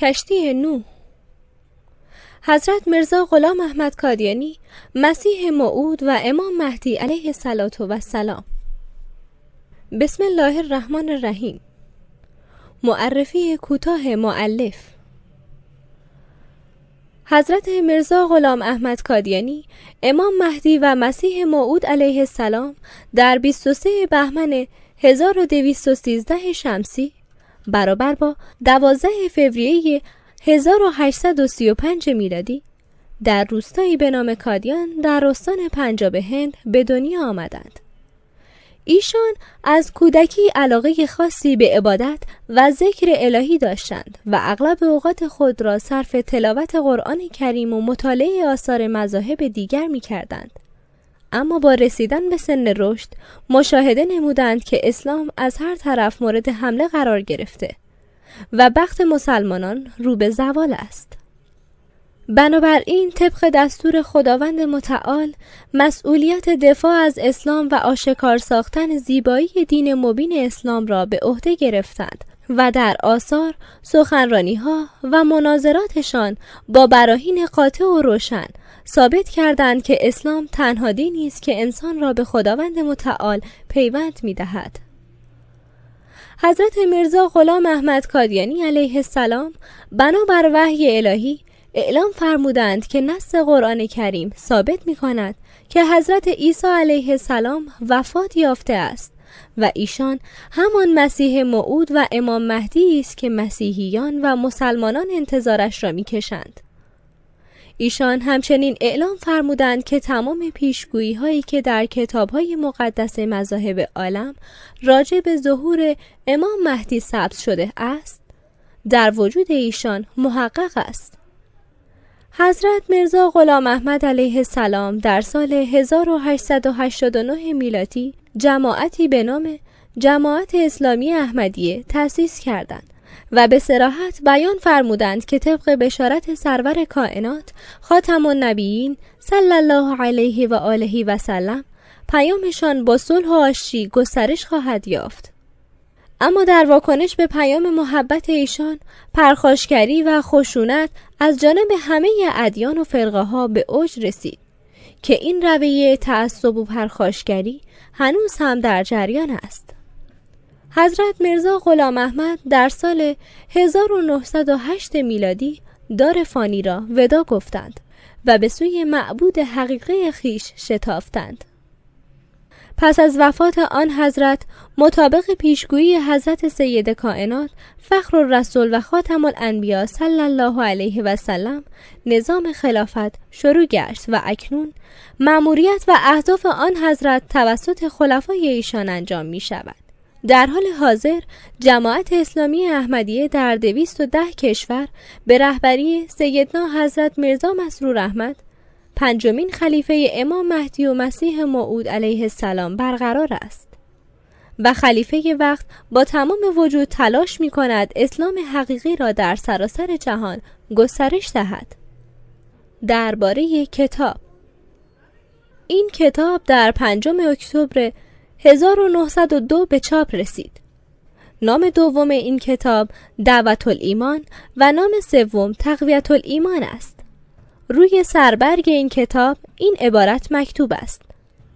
کشتی نو. حضرت مرزا غلام احمد کادیانی مسیح معود و امام مهدی علیه و السلام بسم الله الرحمن الرحیم. معرفی کوتاه معلف حضرت مرزا غلام احمد کادیانی امام مهدی و مسیح موعود علیه السلام در 23 بهمن 1213 شمسی برابر با 12 فوریه 1835 میلادی در روستایی به نام کادیان در استان پنجاب هند به دنیا آمدند. ایشان از کودکی علاقه خاصی به عبادت و ذکر الهی داشتند و اغلب اوقات خود را صرف تلاوت قرآن کریم و مطالعه آثار مذاهب دیگر می کردند. اما با رسیدن به سن رشد مشاهده نمودند که اسلام از هر طرف مورد حمله قرار گرفته و بخت مسلمانان رو به زوال است. بنابراین طبق دستور خداوند متعال مسئولیت دفاع از اسلام و آشکار ساختن زیبایی دین مبین اسلام را به عهده گرفتند و در آثار، سخنرانی ها و مناظراتشان با براهین قاطع و روشن ثابت کردند که اسلام تنها دینی است که انسان را به خداوند متعال پیوند می دهد. حضرت مرزا غلام احمد کادیانی علیه السلام بنابر وحی الهی اعلام فرمودند که نص قرآن کریم ثابت می کند که حضرت عیسی علیه السلام وفات یافته است و ایشان همان مسیح موعود و امام مهدی است که مسیحیان و مسلمانان انتظارش را می‌کشند. ایشان همچنین اعلام فرمودند که تمام پیشگویی هایی که در کتاب های مقدس مذاهب عالم راجع به ظهور امام مهدی ثبت شده است در وجود ایشان محقق است. حضرت مرزا غلام احمد علیه السلام در سال 1889 میلادی جماعتی به نام جماعت اسلامی احمدیه تأسیس کردند و به سراحت بیان فرمودند که طبق بشارت سرور کائنات خاتم النبیین صلی الله علیه و آله و سلم پیامشان با صلح و آشتی گسترش خواهد یافت. اما در واکنش به پیام محبت ایشان پرخاشگری و خشونت از جانب همه ادیان و فرقه ها به اوج رسید که این رویه تعصب و پرخاشگری هنوز هم در جریان است. حضرت مرزا غلام احمد در سال 1908 میلادی دار فانی را ودا گفتند و به سوی معبود حقیقی خیش شتافتند پس از وفات آن حضرت مطابق پیشگویی حضرت سید کائنات فخر الرسول و خاتم الانبیا صلی الله علیه و سلم نظام خلافت شروع گشت و اکنون مأموریت و اهداف آن حضرت توسط خلفای ایشان انجام می شود. در حال حاضر جماعت اسلامی احمدیه در دویست و ده کشور به رهبری سیدنا حضرت مرزا مسرور احمد پنجمین خلیفه امام مهدی و مسیح موعود علیه السلام برقرار است و خلیفه وقت با تمام وجود تلاش می کند اسلام حقیقی را در سراسر جهان گسترش دهد. درباره کتاب. این کتاب در پنجم اکتبر 1902 به چاپ رسید. نام دوم این کتاب دعوت الایمان و نام سوم تقویت الایمان است. روی سربرگ این کتاب این عبارت مکتوب است.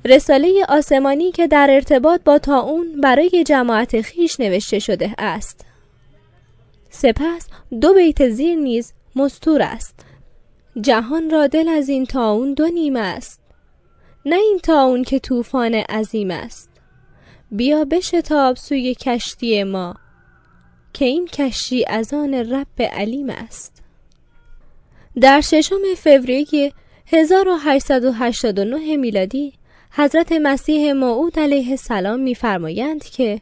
رساله آسمانی که در ارتباط با تاون برای جماعت خیش نوشته شده است. سپس دو بیت زیر نیز مستور است. جهان را دل از این تاون دو نیم است. نه این تاون که طوفان عظیم است. بیا بشتاب سوی کشتی ما که این کشتی از آن رب علیم است در ششم فوریه 1889 میلادی حضرت مسیح موعود علیه السلام میفرمایند که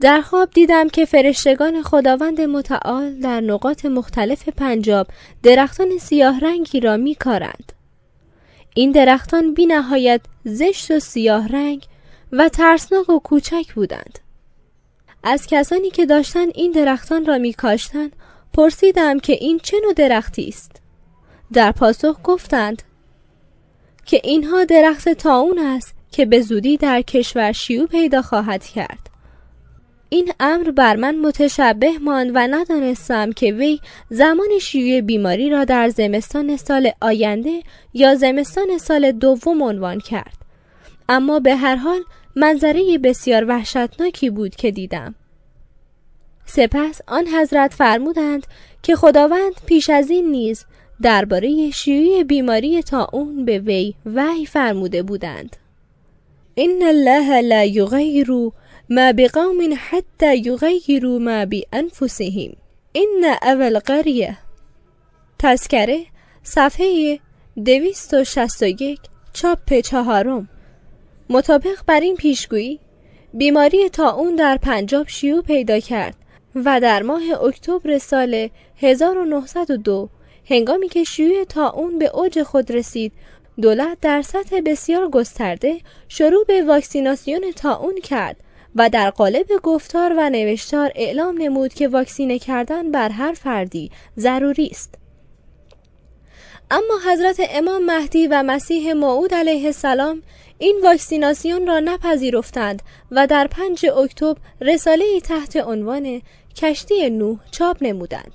در خواب دیدم که فرشتگان خداوند متعال در نقاط مختلف پنجاب درختان سیاه رنگی را میکارند. این درختان بی نهایت زشت و سیاه رنگ و ترسناک و کوچک بودند. از کسانی که داشتن این درختان را میکاشتند پرسیدم که این چه نوع درختی است؟ در پاسخ گفتند که اینها درخت تاون است که به زودی در کشور شیوع پیدا خواهد کرد. این امر بر من متشبه ماند و ندانستم که وی زمان شیوع بیماری را در زمستان سال آینده یا زمستان سال دوم عنوان کرد. اما به هر حال منظره بسیار وحشتناکی بود که دیدم. سپس آن حضرت فرمودند که خداوند پیش از این نیز درباره شیوع بیماری تا اون به وی وحی فرموده بودند. این الله لا یغیر ما بقوم حتى یغیروا ما بانفسهم. این اول قریه تذکره صفحه 261 چاپ چهارم. مطابق بر این پیشگویی بیماری اون در پنجاب شیوع پیدا کرد و در ماه اکتبر سال 1902 هنگامی که شیوع اون به اوج خود رسید دولت در سطح بسیار گسترده شروع به واکسیناسیون اون کرد و در قالب گفتار و نوشتار اعلام نمود که واکسینه کردن بر هر فردی ضروری است. اما حضرت امام مهدی و مسیح موعود علیه السلام این واکسیناسیون را نپذیرفتند و در 5 اکتبر رساله تحت عنوان کشتی نوح چاپ نمودند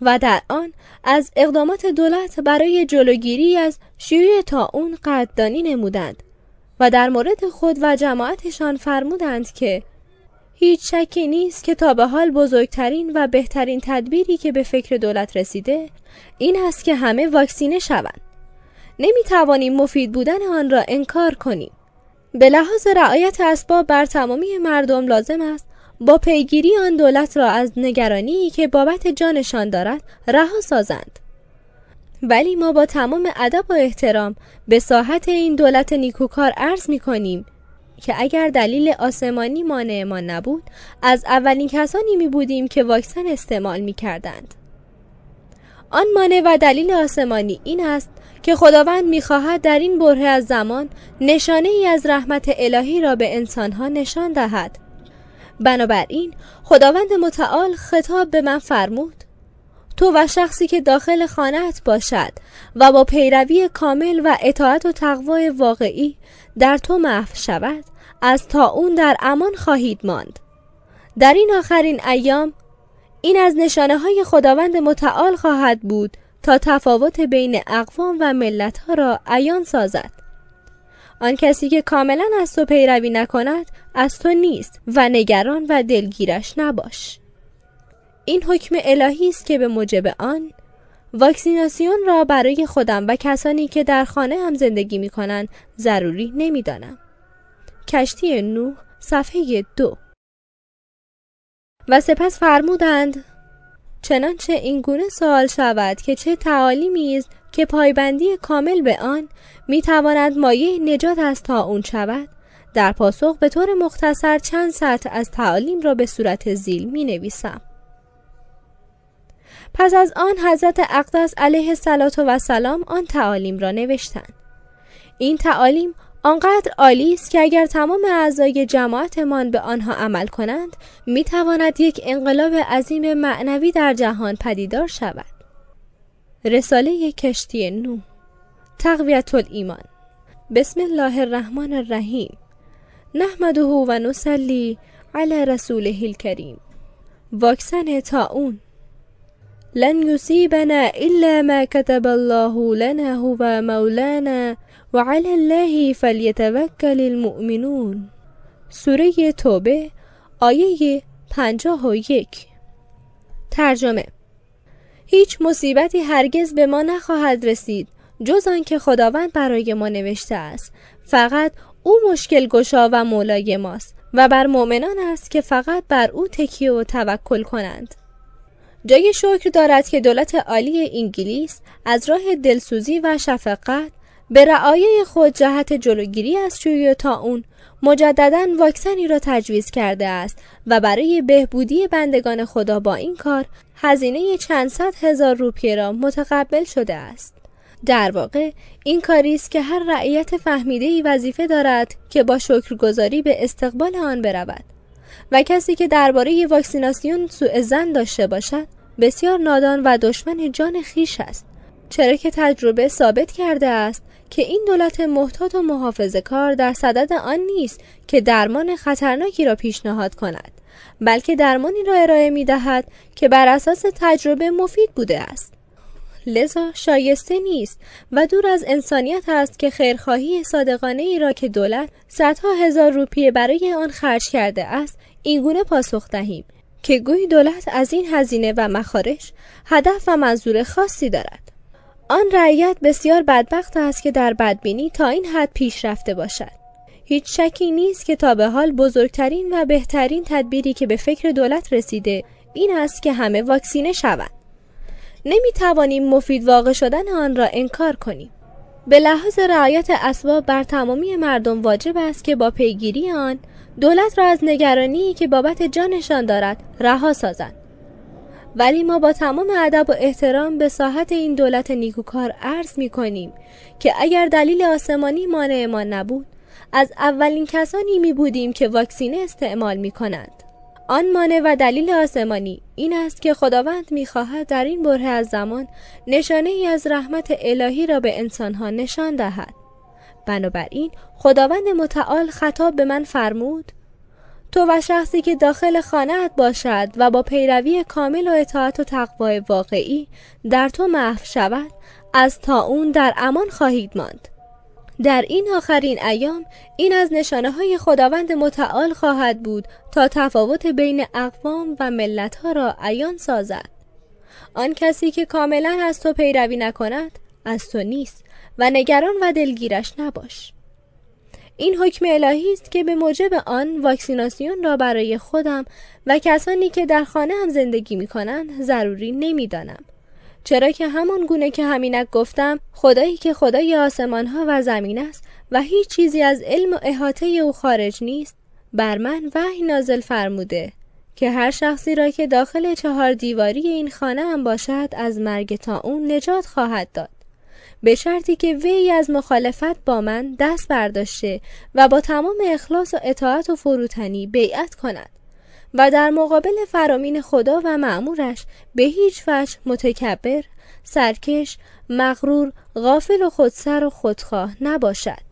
و در آن از اقدامات دولت برای جلوگیری از شیوع اون قدردانی نمودند و در مورد خود و جماعتشان فرمودند که هیچ شکی نیست که تا به حال بزرگترین و بهترین تدبیری که به فکر دولت رسیده این است که همه واکسینه شوند. نمی توانیم مفید بودن آن را انکار کنیم. به لحاظ رعایت اسباب بر تمامی مردم لازم است با پیگیری آن دولت را از نگرانی که بابت جانشان دارد رها سازند. ولی ما با تمام ادب و احترام به ساحت این دولت نیکوکار عرض می کنیم که اگر دلیل آسمانی مانع نبود از اولین کسانی می بودیم که واکسن استعمال می کردند. آن مانع و دلیل آسمانی این است که خداوند می‌خواهد در این بره از زمان نشانه ای از رحمت الهی را به انسانها نشان دهد بنابراین خداوند متعال خطاب به من فرمود تو و شخصی که داخل خانهت باشد و با پیروی کامل و اطاعت و تقوای واقعی در تو محو شود از تا اون در امان خواهید ماند. در این آخرین ایام این از نشانه های خداوند متعال خواهد بود تا تفاوت بین اقوام و ملت ها را عیان سازد. آن کسی که کاملا از تو پیروی نکند از تو نیست و نگران و دلگیرش نباش. این حکم الهی است که به موجب آن واکسیناسیون را برای خودم و کسانی که در خانه هم زندگی می کنند ضروری نمی‌دانم. کشتی نوح صفحه دو و سپس فرمودند چنانچه این گونه سوال شود که چه تعالیمی است که پایبندی کامل به آن می تواند مایه نجات از تا اون شود در پاسخ به طور مختصر چند سطر از تعالیم را به صورت زیل می نویسم پس از آن حضرت اقدس علیه و سلام آن تعالیم را نوشتند. این تعالیم آنقدر عالی است که اگر تمام اعضای جماعتمان به آنها عمل کنند می تواند یک انقلاب عظیم معنوی در جهان پدیدار شود. رساله کشتی نو تقویت الایمان. بسم الله الرحمن الرحیم. نحمده و نسلی علی رسوله الکریم. واکسن تاون لن يصيبنا إلا ما كتب الله لنا هو مولانا وعلى الله فلیتوکل المؤمنون. سوره توبه آیه پنجاه و یک. ترجمه هیچ مصیبتی هرگز به ما نخواهد رسید جز آنکه خداوند برای ما نوشته است. فقط او مشکل گشا و مولای ماست و بر مؤمنان است که فقط بر او تکیه و توکل کنند. جای شکر دارد که دولت عالی انگلیس از راه دلسوزی و شفقت به رعایه خود جهت جلوگیری از شیوع اون مجددا واکسنی را تجویز کرده است و برای بهبودی بندگان خدا با این کار هزینه چند صد هزار روپیه را متقبل شده است. در واقع این کاری است که هر رعیت فهمیده ای وظیفه دارد که با شکرگزاری به استقبال آن برود. و کسی که درباره واکسیناسیون سوء زن داشته باشد بسیار نادان و دشمن جان خیش است. چرا که تجربه ثابت کرده است که این دولت محتاط و محافظه کار در صدد آن نیست که درمان خطرناکی را پیشنهاد کند بلکه درمانی را ارائه می دهد که بر اساس تجربه مفید بوده است. لذا شایسته نیست و دور از انسانیت است که خیرخواهی صادقانه ای را که دولت صدها هزار روپیه برای آن خرج کرده است اینگونه پاسخ دهیم که گویی دولت از این هزینه و مخارج هدف و منظور خاصی دارد. آن رعیت بسیار بدبخت است که در بدبینی تا این حد پیش رفته باشد. هیچ شکی نیست که تا به حال بزرگترین و بهترین تدبیری که به فکر دولت رسیده این است که همه واکسینه شوند. نمی توانیم مفید واقع شدن آن را انکار کنیم. به لحاظ رعایت اسباب بر تمامی مردم واجب است که با پیگیری آن دولت را از نگرانی که بابت جانشان دارد رها سازند ولی ما با تمام ادب و احترام به ساحت این دولت نیکوکار عرض می کنیم که اگر دلیل آسمانی مانع ما نبود از اولین کسانی می بودیم که واکسینه استعمال می کنند. آن مانع و دلیل آسمانی این است که خداوند می‌خواهد در این بره از زمان نشانه ای از رحمت الهی را به انسانها نشان دهد. بنابراین خداوند متعال خطاب به من فرمود تو و شخصی که داخل خانهت باشد و با پیروی کامل و اطاعت و تقوای واقعی در تو محو شود از تا اون در امان خواهید ماند. در این آخرین ایام این از نشانه های خداوند متعال خواهد بود تا تفاوت بین اقوام و ملت ها را عیان سازد. آن کسی که کاملا از تو پیروی نکند از تو نیست. و نگران و دلگیرش نباش. این حکم الهی است که به موجب آن واکسیناسیون را برای خودم و کسانی که در خانه هم زندگی می کنند ضروری نمی‌دانم. چرا که همان گونه که همینک گفتم خدایی که خدای آسمان ها و زمین است و هیچ چیزی از علم و احاطه او خارج نیست بر من وحی نازل فرموده که هر شخصی را که داخل چهار دیواری این خانه هم باشد از مرگ تا اون نجات خواهد داد. به شرطی که وی از مخالفت با من دست برداشته و با تمام اخلاص و اطاعت و فروتنی بیعت کند و در مقابل فرامین خدا و معمورش به هیچ وجه متکبر، سرکش، مغرور، غافل و خودسر و خودخواه نباشد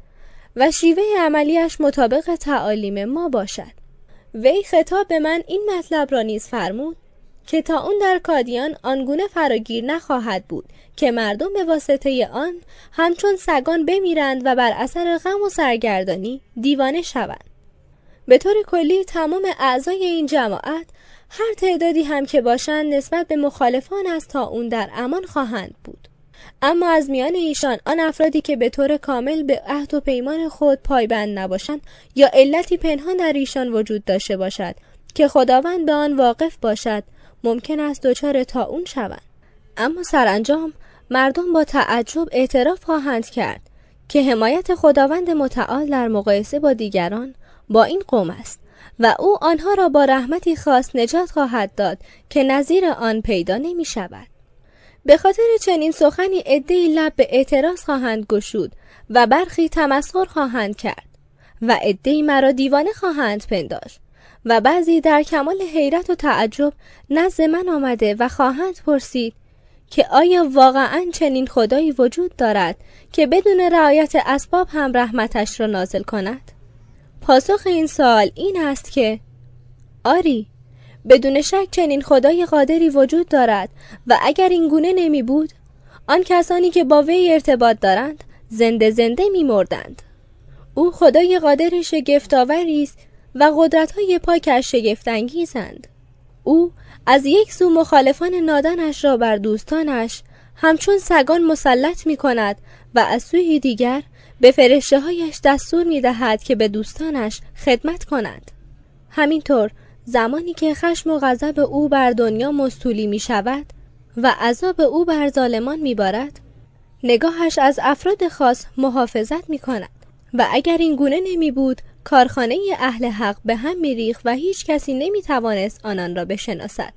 و شیوه عملیش مطابق تعالیم ما باشد. وی خطاب به من این مطلب را نیز فرمود که تا اون در کادیان آنگونه فراگیر نخواهد بود که مردم به واسطه آن همچون سگان بمیرند و بر اثر غم و سرگردانی دیوانه شوند. به طور کلی تمام اعضای این جماعت هر تعدادی هم که باشند نسبت به مخالفان از تا اون در امان خواهند بود. اما از میان ایشان آن افرادی که به طور کامل به عهد و پیمان خود پایبند نباشند یا علتی پنهان در ایشان وجود داشته باشد که خداوند به آن واقف باشد ممکن است دچار تا اون شوند. اما سرانجام مردم با تعجب اعتراف خواهند کرد که حمایت خداوند متعال در مقایسه با دیگران با این قوم است و او آنها را با رحمتی خاص نجات خواهد داد که نظیر آن پیدا نمی شود. به خاطر چنین سخنی عدهای لب به اعتراض خواهند گشود و برخی تمسخر خواهند کرد و عدهای مرا دیوانه خواهند پنداشت و بعضی در کمال حیرت و تعجب نزد من آمده و خواهند پرسید که آیا واقعا چنین خدایی وجود دارد که بدون رعایت اسباب هم رحمتش را نازل کند؟ پاسخ این سوال این است که آری بدون شک چنین خدای قادری وجود دارد و اگر این گونه نمی بود آن کسانی که با وی ارتباط دارند زنده زنده می مردند. او خدای قادر شگفتآوری است و قدرت‌های پاکش شگفتانگیزند او از یک سو مخالفان نادانش را بر دوستانش همچون سگان مسلط می کند و از سوی دیگر به فرشته هایش دستور می دهد که به دوستانش خدمت کنند. همینطور زمانی که خشم و غضب او بر دنیا مستولی می شود و عذاب او بر ظالمان می بارد نگاهش از افراد خاص محافظت می کند و اگر این گونه نمی بود کارخانه اهل حق به هم ریخ و هیچ کسی نمی توانست آنان را بشناسد.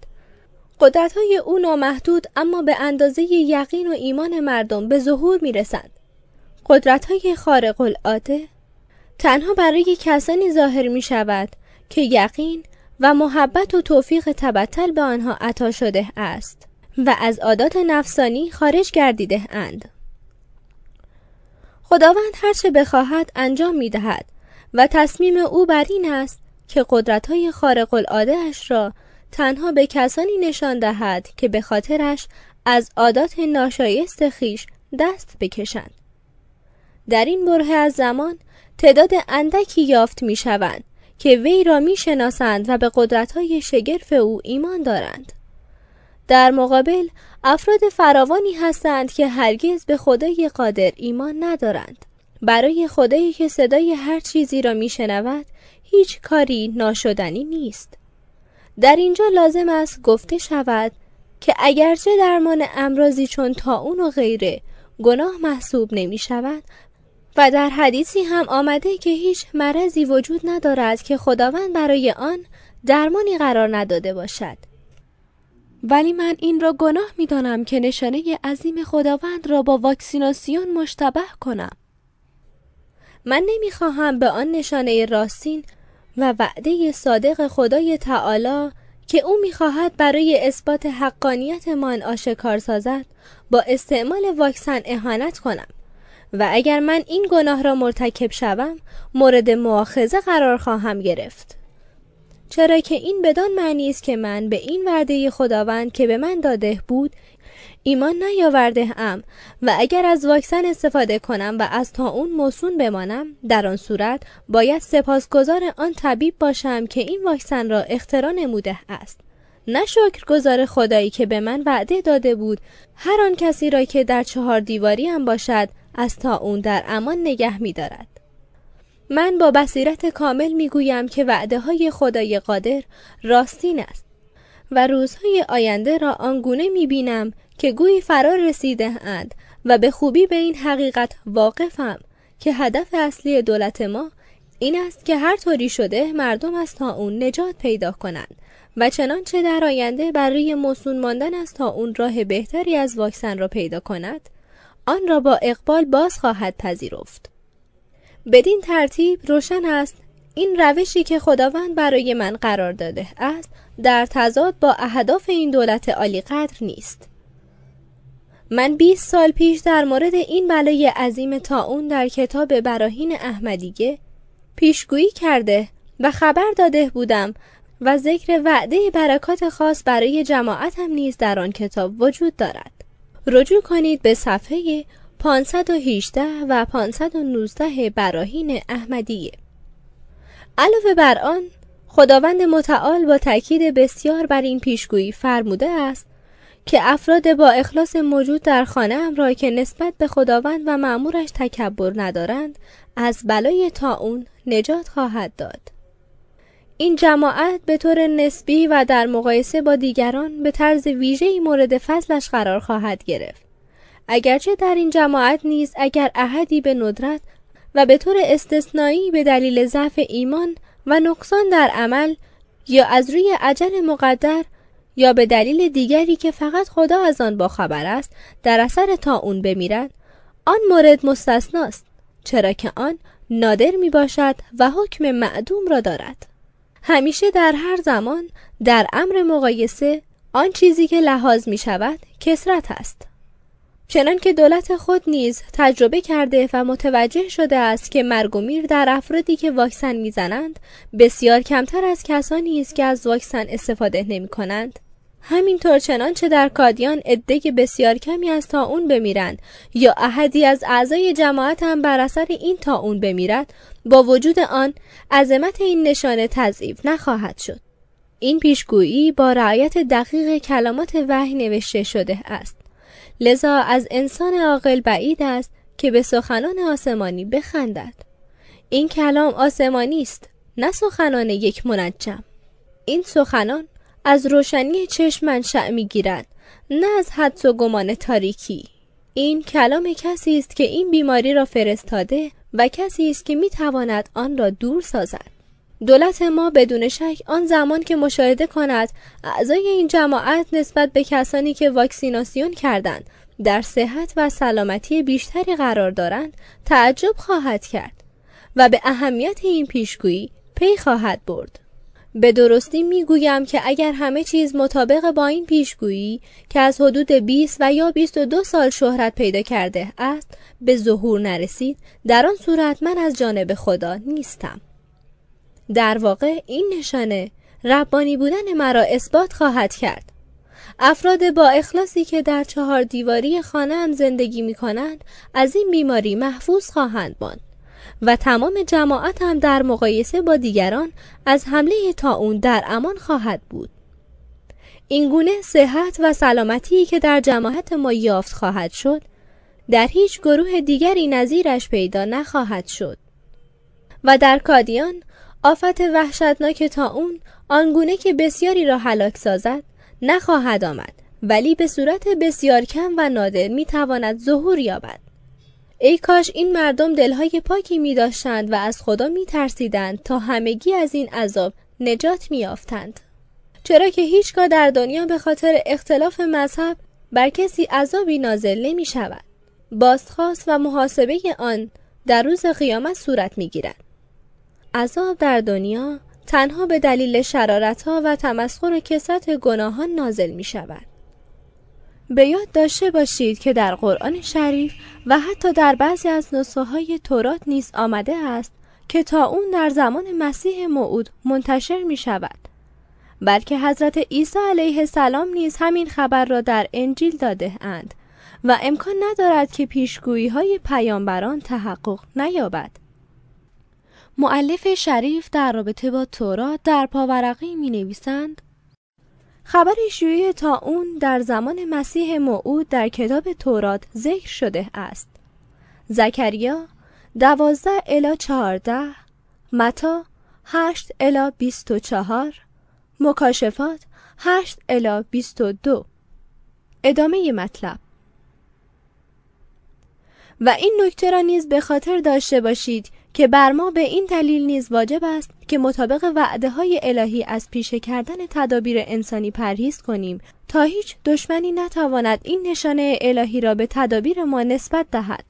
قدرت های او نامحدود اما به اندازه یقین و ایمان مردم به ظهور می رسند قدرت های خارق العاده تنها برای کسانی ظاهر می شود که یقین و محبت و توفیق تبتل به آنها عطا شده است و از عادات نفسانی خارج گردیده اند. خداوند هرچه بخواهد انجام می دهد و تصمیم او بر این است که قدرت‌های خارق العاده اش را تنها به کسانی نشان دهد که به خاطرش از عادات ناشایست خیش دست بکشند. در این بره از زمان تعداد اندکی یافت می شوند که وی را می شناسند و به قدرت‌های شگرف او ایمان دارند. در مقابل افراد فراوانی هستند که هرگز به خدای قادر ایمان ندارند. برای خدایی که صدای هر چیزی را میشنود هیچ کاری ناشدنی نیست. در اینجا لازم است گفته شود که اگرچه درمان امراضی چون تاون و غیره گناه محسوب نمی شود و در حدیثی هم آمده که هیچ مرضی وجود ندارد که خداوند برای آن درمانی قرار نداده باشد ولی من این را گناه می دانم که نشانه عظیم خداوند را با واکسیناسیون مشتبه کنم من نمی‌خواهم به آن نشانه راستین و وعده صادق خدای تعالی که او می‌خواهد برای اثبات حقانیتمان آشکار سازد با استعمال واکسن اهانت کنم. و اگر من این گناه را مرتکب شوم مورد مؤاخذه قرار خواهم گرفت. چرا که این بدان معنی است که من به این وعده خداوند که به من داده بود ایمان نیاورده ام و اگر از واکسن استفاده کنم و از تا اون موسون بمانم در آن صورت باید سپاسگزار آن طبیب باشم که این واکسن را اختراع نموده است نه گذار خدایی که به من وعده داده بود هر آن کسی را که در چهار دیواری هم باشد از تا اون در امان نگه می دارد. من با بصیرت کامل می گویم که وعده های خدای قادر راستین است و روزهای آینده را آنگونه می بینم که گویی فرار رسیده اند و به خوبی به این حقیقت واقفم که هدف اصلی دولت ما این است که هر طوری شده مردم از تا اون نجات پیدا کنند و چنانچه در آینده برای موسون ماندن از تا راه بهتری از واکسن را پیدا کند آن را با اقبال باز خواهد پذیرفت. بدین ترتیب روشن است این روشی که خداوند برای من قرار داده است در تضاد با اهداف این دولت عالی قدر نیست. من 20 سال پیش در مورد این بلای عظیم اون در کتاب براهین احمدیگه پیشگویی کرده و خبر داده بودم و ذکر وعده برکات خاص برای جماعت هم نیز در آن کتاب وجود دارد. رجوع کنید به صفحه 518 و 519 براهین احمدیه. علاوه بر آن خداوند متعال با تاکید بسیار بر این پیشگویی فرموده است که افراد با اخلاص موجود در خانه ام را که نسبت به خداوند و معمورش تکبر ندارند از بلای اون نجات خواهد داد. این جماعت به طور نسبی و در مقایسه با دیگران به طرز ویژه‌ای مورد فضلش قرار خواهد گرفت. اگرچه در این جماعت نیز اگر احدی به ندرت و به طور استثنایی به دلیل ضعف ایمان و نقصان در عمل یا از روی عجل مقدر یا به دلیل دیگری که فقط خدا از آن باخبر است در اثر تا اون بمیرد آن مورد مستثناست چرا که آن نادر می باشد و حکم معدوم را دارد. همیشه در هر زمان در امر مقایسه آن چیزی که لحاظ می شود کسرت است. چنان که دولت خود نیز تجربه کرده و متوجه شده است که مرگ و میر در افرادی که واکسن می‌زنند بسیار کمتر از کسانی است که از واکسن استفاده نمی کنند. همینطور چنانچه در کادیان عده بسیار کمی از اون بمیرند یا احدی از اعضای جماعت هم بر اثر این اون بمیرد با وجود آن عظمت این نشانه تضعیف نخواهد شد این پیشگویی با رعایت دقیق کلمات وحی نوشته شده است لذا از انسان عاقل بعید است که به سخنان آسمانی بخندد. این کلام آسمانی است نه سخنان یک منجم. این سخنان از روشنی چشم منشأ می‌گیرد نه از حدس و گمان تاریکی. این کلام کسی است که این بیماری را فرستاده و کسی است که می‌تواند آن را دور سازد. دولت ما بدون شک آن زمان که مشاهده کند اعضای این جماعت نسبت به کسانی که واکسیناسیون کردند در صحت و سلامتی بیشتری قرار دارند تعجب خواهد کرد و به اهمیت این پیشگویی پی خواهد برد. به درستی می‌گویم که اگر همه چیز مطابق با این پیشگویی که از حدود 20 و یا 22 سال شهرت پیدا کرده است به ظهور نرسید در آن صورت من از جانب خدا نیستم. در واقع این نشانه ربانی بودن مرا اثبات خواهد کرد. افراد با اخلاصی که در چهار دیواری خانه هم زندگی می کنند از این بیماری محفوظ خواهند ماند و تمام جماعت هم در مقایسه با دیگران از حمله اون در امان خواهد بود. این گونه صحت و سلامتی که در جماعت ما یافت خواهد شد در هیچ گروه دیگری نظیرش پیدا نخواهد شد. و در کادیان آفت وحشتناک تا اون آنگونه که بسیاری را هلاک سازد نخواهد آمد ولی به صورت بسیار کم و نادر می تواند ظهور یابد ای کاش این مردم دلهای پاکی می داشتند و از خدا می ترسیدند تا همگی از این عذاب نجات می یافتند. چرا که هیچگاه در دنیا به خاطر اختلاف مذهب بر کسی عذابی نازل نمی شود. بازخواست و محاسبه آن در روز قیامت صورت می گیرد. عذاب در دنیا تنها به دلیل شرارت ها و تمسخر و کسات گناهان نازل می شود. به یاد داشته باشید که در قرآن شریف و حتی در بعضی از نسخه های تورات نیز آمده است که تا اون در زمان مسیح موعود منتشر می شود. بلکه حضرت عیسی علیه السلام نیز همین خبر را در انجیل داده اند و امکان ندارد که پیشگویی های پیامبران تحقق نیابد. معلف شریف در رابطه با تورات در پاورقی می نویسند خبر شیوع تا اون در زمان مسیح موعود در کتاب تورات ذکر شده است. زکریا دوازده الا چهارده متا هشت الا بیست و چهار مکاشفات هشت الا بیست و دو. ادامه مطلب. و این نکته را نیز به خاطر داشته باشید که بر ما به این دلیل نیز واجب است که مطابق وعده های الهی از پیشه کردن تدابیر انسانی پرهیز کنیم تا هیچ دشمنی نتواند این نشانه الهی را به تدابیر ما نسبت دهد.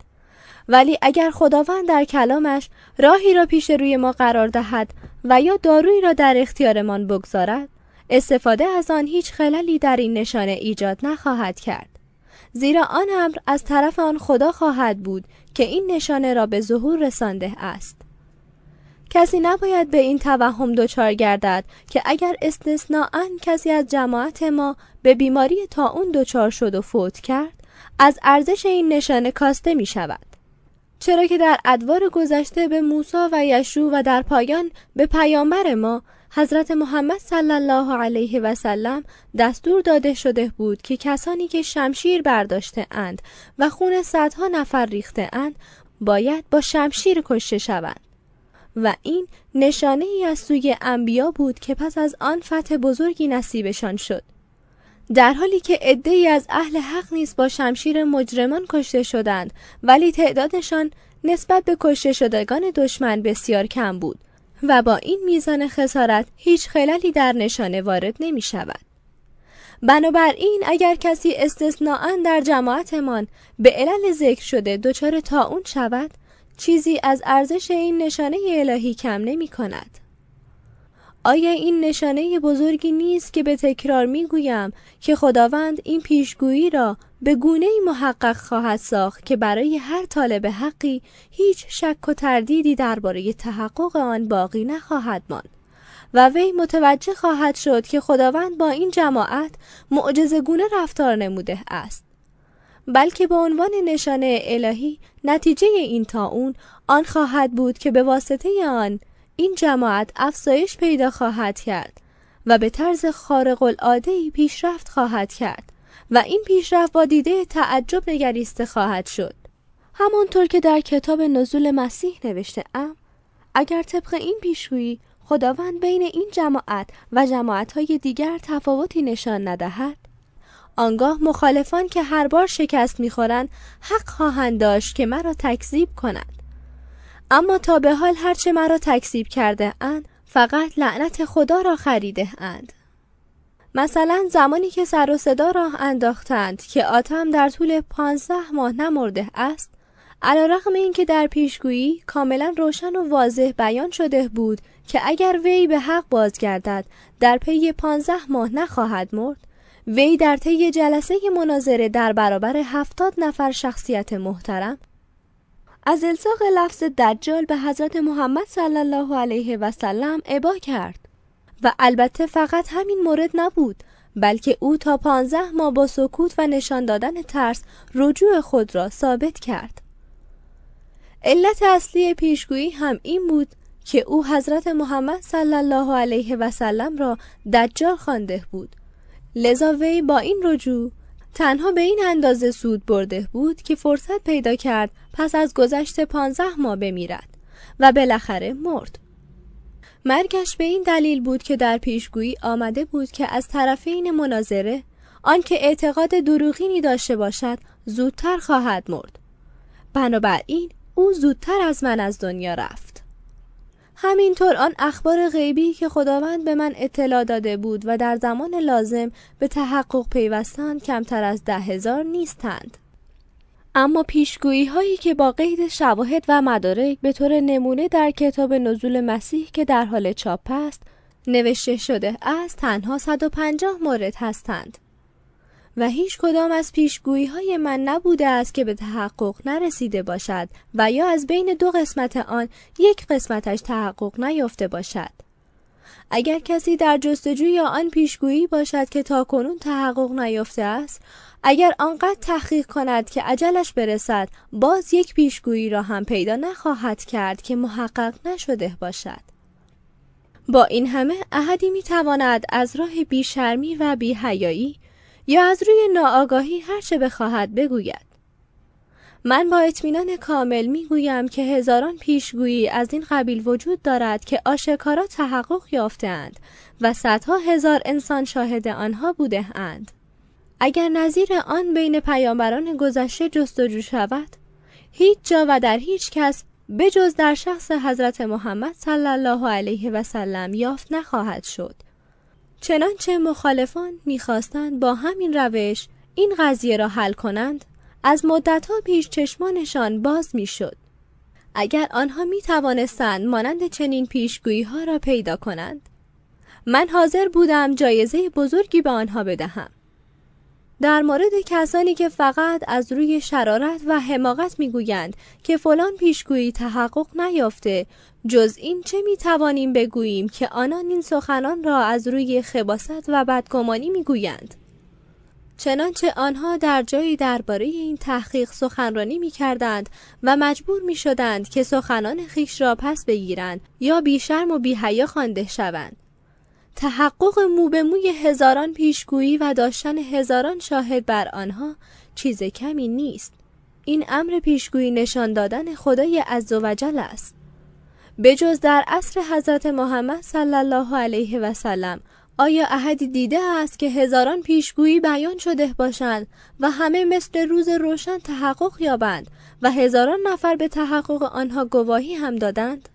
ولی اگر خداوند در کلامش راهی را پیش روی ما قرار دهد و یا دارویی را در اختیارمان بگذارد استفاده از آن هیچ خللی در این نشانه ایجاد نخواهد کرد. زیرا آن امر از طرف آن خدا خواهد بود که این نشانه را به ظهور رسانده است. کسی نباید به این توهم دچار گردد که اگر استثناعا کسی از جماعت ما به بیماری تا اون دچار شد و فوت کرد از ارزش این نشانه کاسته می شود. چرا که در ادوار گذشته به موسی و یشوع و در پایان به پیامبر ما حضرت محمد صلی الله علیه و سلم دستور داده شده بود که کسانی که شمشیر برداشته اند و خون صدها نفر ریخته اند باید با شمشیر کشته شوند. و این نشانه ای از سوی انبیا بود که پس از آن فتح بزرگی نصیبشان شد. در حالی که عدهای از اهل حق نیز با شمشیر مجرمان کشته شدند ولی تعدادشان نسبت به کشته شدگان دشمن بسیار کم بود. و با این میزان خسارت هیچ خلالی در نشانه وارد نمی شود. بنابراین اگر کسی استثناعا در جماعتمان به علل ذکر شده دچار اون شود چیزی از ارزش این نشانه الهی کم نمی کند. آیا این نشانه بزرگی نیست که به تکرار می گویم که خداوند این پیشگویی را به گونه محقق خواهد ساخت که برای هر طالب حقی هیچ شک و تردیدی درباره تحقق آن باقی نخواهد ماند و وی متوجه خواهد شد که خداوند با این جماعت معجزه گونه رفتار نموده است. بلکه به عنوان نشانه الهی نتیجه این تا اون آن خواهد بود که به واسطه آن این جماعت افزایش پیدا خواهد کرد و به طرز خارق العاده پیشرفت خواهد کرد و این پیشرفت با دیده تعجب نگریسته خواهد شد. همانطور که در کتاب نزول مسیح نوشته ام اگر طبق این پیشگویی خداوند بین این جماعت و جماعتهای دیگر تفاوتی نشان ندهد آنگاه مخالفان که هر بار شکست می‌خورند حق خواهند داشت که مرا تکذیب کنند. اما تا به حال هرچه مرا تکذیب کرده اند فقط لعنت خدا را خریده اند مثلا زمانی که سر و صدا راه انداختند که آتم در طول پانزده ماه نمرده است علا رقم این که در پیشگویی کاملا روشن و واضح بیان شده بود که اگر وی به حق بازگردد در پی پانزده ماه نخواهد مرد وی در طی جلسه مناظره در برابر هفتاد نفر شخصیت محترم از الساق لفظ دجال به حضرت محمد صلی الله علیه و سلم ابا کرد. و البته فقط همین مورد نبود بلکه او تا پانزده ماه با سکوت و نشان دادن ترس رجوع خود را ثابت کرد. علت اصلی پیشگویی هم این بود که او حضرت محمد صلی الله علیه و سلم را دجال خوانده بود. لذا وی با این رجوع تنها به این اندازه سود برده بود که فرصت پیدا کرد پس از گذشت پانزده ماه بمیرد و بالاخره مرد. مرگش به این دلیل بود که در پیشگویی آمده بود که از طرفین مناظره آنکه اعتقاد دروغینی داشته باشد زودتر خواهد مرد. بنابراین او زودتر از من از دنیا رفت. همینطور آن اخبار غیبی که خداوند به من اطلاع داده بود و در زمان لازم به تحقق پیوستند کمتر از ده هزار نیستند. اما پیشگویی هایی که با قید شواهد و مدارک به طور نمونه در کتاب نزول مسیح که در حال چاپ است نوشته شده است تنها 150 مورد هستند. و هیچ کدام از پیشگویی های من نبوده است که به تحقق نرسیده باشد و یا از بین دو قسمت آن یک قسمتش تحقق نیافته باشد. اگر کسی در جستجوی آن پیشگویی باشد که تاکنون تحقق نیافته است اگر آنقدر تحقیق کند که عجلش برسد باز یک پیشگویی را هم پیدا نخواهد کرد که محقق نشده باشد با این همه احدی می‌تواند از راه بیشرمی و بیهیایی یا از روی ناآگاهی هرچه بخواهد بگوید من با اطمینان کامل می‌گویم که هزاران پیشگویی از این قبیل وجود دارد که آشکارا تحقق یافتهاند و صدها هزار انسان شاهد آنها بوده اند. اگر نظیر آن بین پیامبران گذشته جستجو شود هیچ جا و در هیچ کس بجز در شخص حضرت محمد صلی الله علیه و سلم یافت نخواهد شد. چنانچه مخالفان می‌خواستند با همین روش این قضیه را حل کنند از مدتها پیش چشمانشان باز می‌شد. اگر آنها می توانستند مانند چنین پیشگویی ها را پیدا کنند من حاضر بودم جایزه بزرگی به آنها بدهم. در مورد کسانی که فقط از روی شرارت و حماقت می‌گویند که فلان پیشگویی تحقق نیافته جز این چه می توانیم بگوییم که آنان این سخنان را از روی خباست و بدگمانی می‌گویند چنانچه آنها در جایی درباره این تحقیق سخنرانی می کردند و مجبور می شدند که سخنان خیش را پس بگیرند یا بیشرم و بیحیا خوانده شوند. تحقق مو به موی هزاران پیشگویی و داشتن هزاران شاهد بر آنها چیز کمی نیست. این امر پیشگویی نشان دادن خدای عزوجل است. بجز در عصر حضرت محمد صلی الله علیه و سلم آیا احدی دیده است که هزاران پیشگویی بیان شده باشند و همه مثل روز روشن تحقق یابند و هزاران نفر به تحقق آنها گواهی هم دادند؟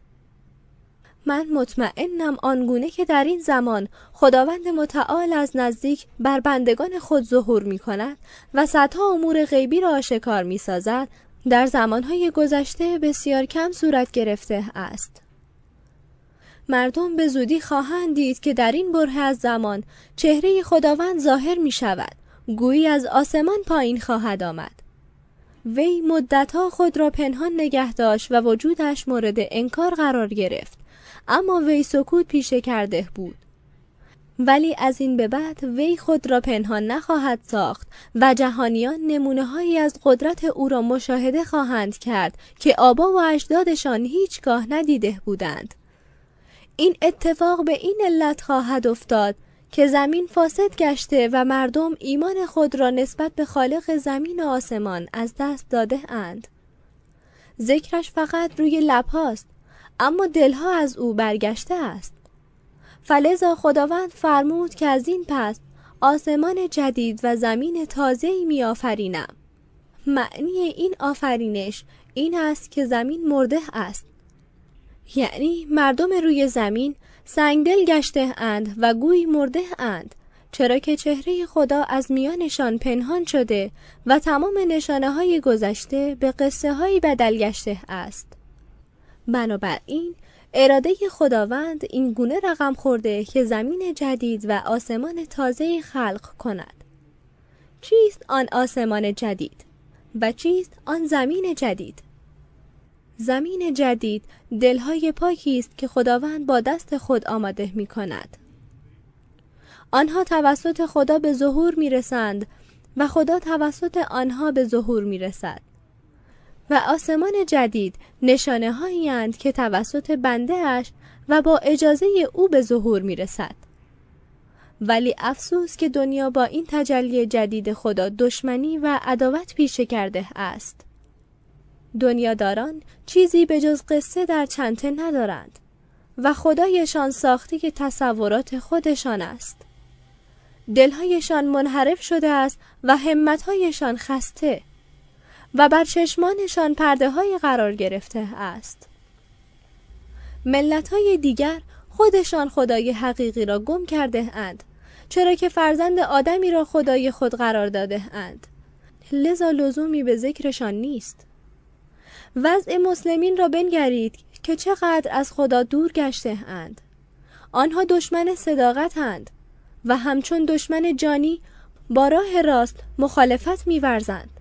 من مطمئنم آنگونه که در این زمان خداوند متعال از نزدیک بر بندگان خود ظهور می کند و صدها امور غیبی را آشکار می سازد در زمانهای گذشته بسیار کم صورت گرفته است. مردم به زودی خواهند دید که در این بره از زمان چهره خداوند ظاهر می شود گویی از آسمان پایین خواهد آمد وی مدتها خود را پنهان نگه داشت و وجودش مورد انکار قرار گرفت اما وی سکوت پیشه کرده بود. ولی از این به بعد وی خود را پنهان نخواهد ساخت و جهانیان نمونه هایی از قدرت او را مشاهده خواهند کرد که آبا و اجدادشان هیچگاه ندیده بودند. این اتفاق به این علت خواهد افتاد که زمین فاسد گشته و مردم ایمان خود را نسبت به خالق زمین و آسمان از دست داده اند. ذکرش فقط روی لب هاست اما دلها از او برگشته است. فلزا خداوند فرمود که از این پس آسمان جدید و زمین تازه‌ای میآفرینم. معنی این آفرینش این است که زمین مرده است یعنی مردم روی زمین سنگدل گشته اند و گوی مرده اند چرا که چهره خدا از میانشان پنهان شده و تمام نشانه های گذشته به قصه های بدل گشته است بنابراین اراده خداوند این گونه رقم خورده که زمین جدید و آسمان تازه خلق کند. چیست آن آسمان جدید و چیست آن زمین جدید؟ زمین جدید دلهای پاکی است که خداوند با دست خود آماده می کند. آنها توسط خدا به ظهور می رسند و خدا توسط آنها به ظهور می رسد. و آسمان جدید نشانه هایی که توسط بنده اش و با اجازه او به ظهور می رسد. ولی افسوس که دنیا با این تجلی جدید خدا دشمنی و عداوت پیشه کرده است. دنیاداران چیزی به جز قصه در چنته ندارند و خدایشان ساخته که تصورات خودشان است. دلهایشان منحرف شده است و همتهایشان خسته. و بر چشمانشان پرده های قرار گرفته است. ملت های دیگر خودشان خدای حقیقی را گم کرده اند چرا که فرزند آدمی را خدای خود قرار داده اند. لذا لزومی به ذکرشان نیست. وضع مسلمین را بنگرید که چقدر از خدا دور گشته اند. آنها دشمن صداقتند و همچون دشمن جانی با راه راست مخالفت میورزند.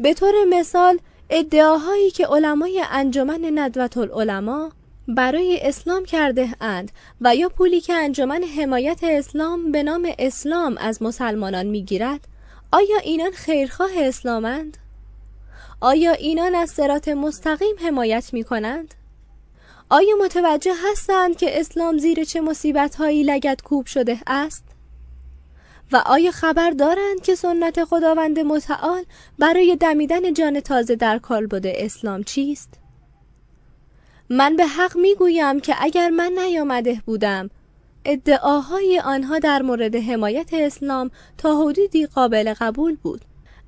به طور مثال ادعاهایی که علمای انجمن ندوت العلماء برای اسلام کرده اند و یا پولی که انجمن حمایت اسلام به نام اسلام از مسلمانان می‌گیرد آیا اینان خیرخواه اسلامند؟ آیا اینان از سرات مستقیم حمایت می کنند؟ آیا متوجه هستند که اسلام زیر چه مصیبت هایی لگت کوب شده است؟ و آیا خبر دارند که سنت خداوند متعال برای دمیدن جان تازه در کالبد اسلام چیست؟ من به حق می‌گویم که اگر من نیامده بودم ادعاهای آنها در مورد حمایت اسلام تا حدودی قابل قبول بود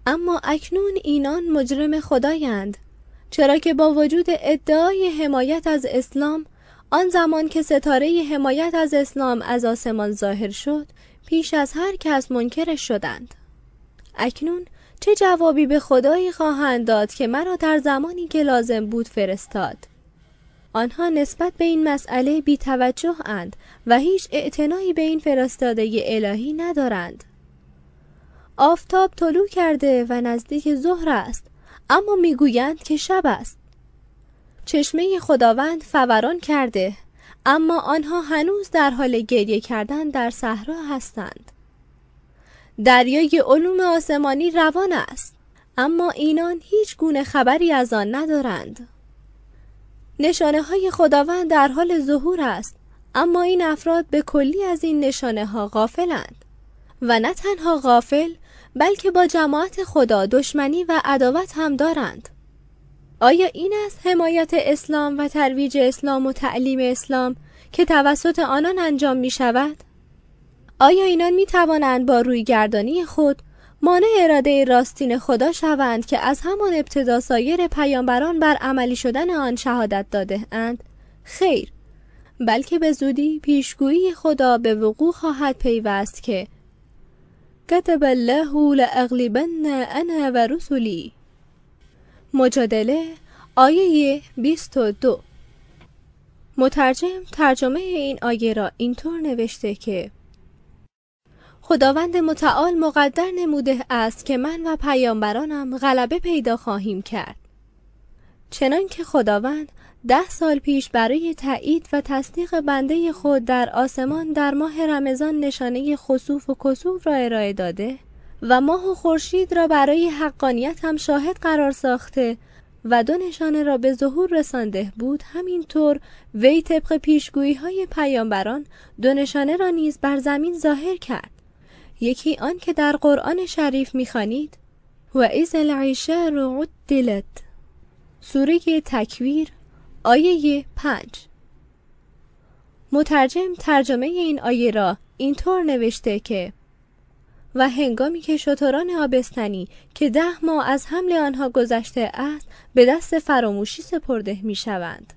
اما اکنون اینان مجرم خدایند چرا که با وجود ادعای حمایت از اسلام آن زمان که ستاره حمایت از اسلام از آسمان ظاهر شد پیش از هر کس منکرش شدند. اکنون چه جوابی به خدایی خواهند داد که مرا در زمانی که لازم بود فرستاد؟ آنها نسبت به این مسئله بی توجه اند و هیچ اعتنایی به این فرستاده الهی ندارند. آفتاب طلوع کرده و نزدیک ظهر است اما می‌گویند که شب است. چشمه خداوند فوران کرده. اما آنها هنوز در حال گریه کردن در صحرا هستند. دریای علوم آسمانی روان است اما اینان هیچ گونه خبری از آن ندارند. نشانه های خداوند در حال ظهور است اما این افراد به کلی از این نشانه ها غافلند. و نه تنها غافل بلکه با جماعت خدا دشمنی و عداوت هم دارند. آیا این است حمایت اسلام و ترویج اسلام و تعلیم اسلام که توسط آنان انجام می شود؟ آیا اینان می توانند با روی گردانی خود مانع اراده راستین خدا شوند که از همان ابتدا سایر پیامبران بر عملی شدن آن شهادت داده اند؟ خیر بلکه به زودی پیشگویی خدا به وقوع خواهد پیوست که کتب الله لاغلبن انا و رسولی مجادله آیه 22 مترجم ترجمه این آیه را اینطور نوشته که خداوند متعال مقدر نموده است که من و پیامبرانم غلبه پیدا خواهیم کرد. چنان که خداوند ده سال پیش برای تایید و تصدیق بنده خود در آسمان در ماه رمضان نشانه خصوف و کسوف را ارائه داده و ماه و خورشید را برای حقانیت هم شاهد قرار ساخته و دو نشانه را به ظهور رسانده بود. همینطور وی طبق پیشگویی های پیامبران دو نشانه را نیز بر زمین ظاهر کرد. یکی آن که در قرآن شریف می‌خوانید و ایز العشار عدلت سوره تکویر آیه پنج. مترجم ترجمه این آیه را اینطور نوشته که و هنگامی که شتران آبستنی که ده ماه از حمل آنها گذشته است به دست فراموشی سپرده می شوند.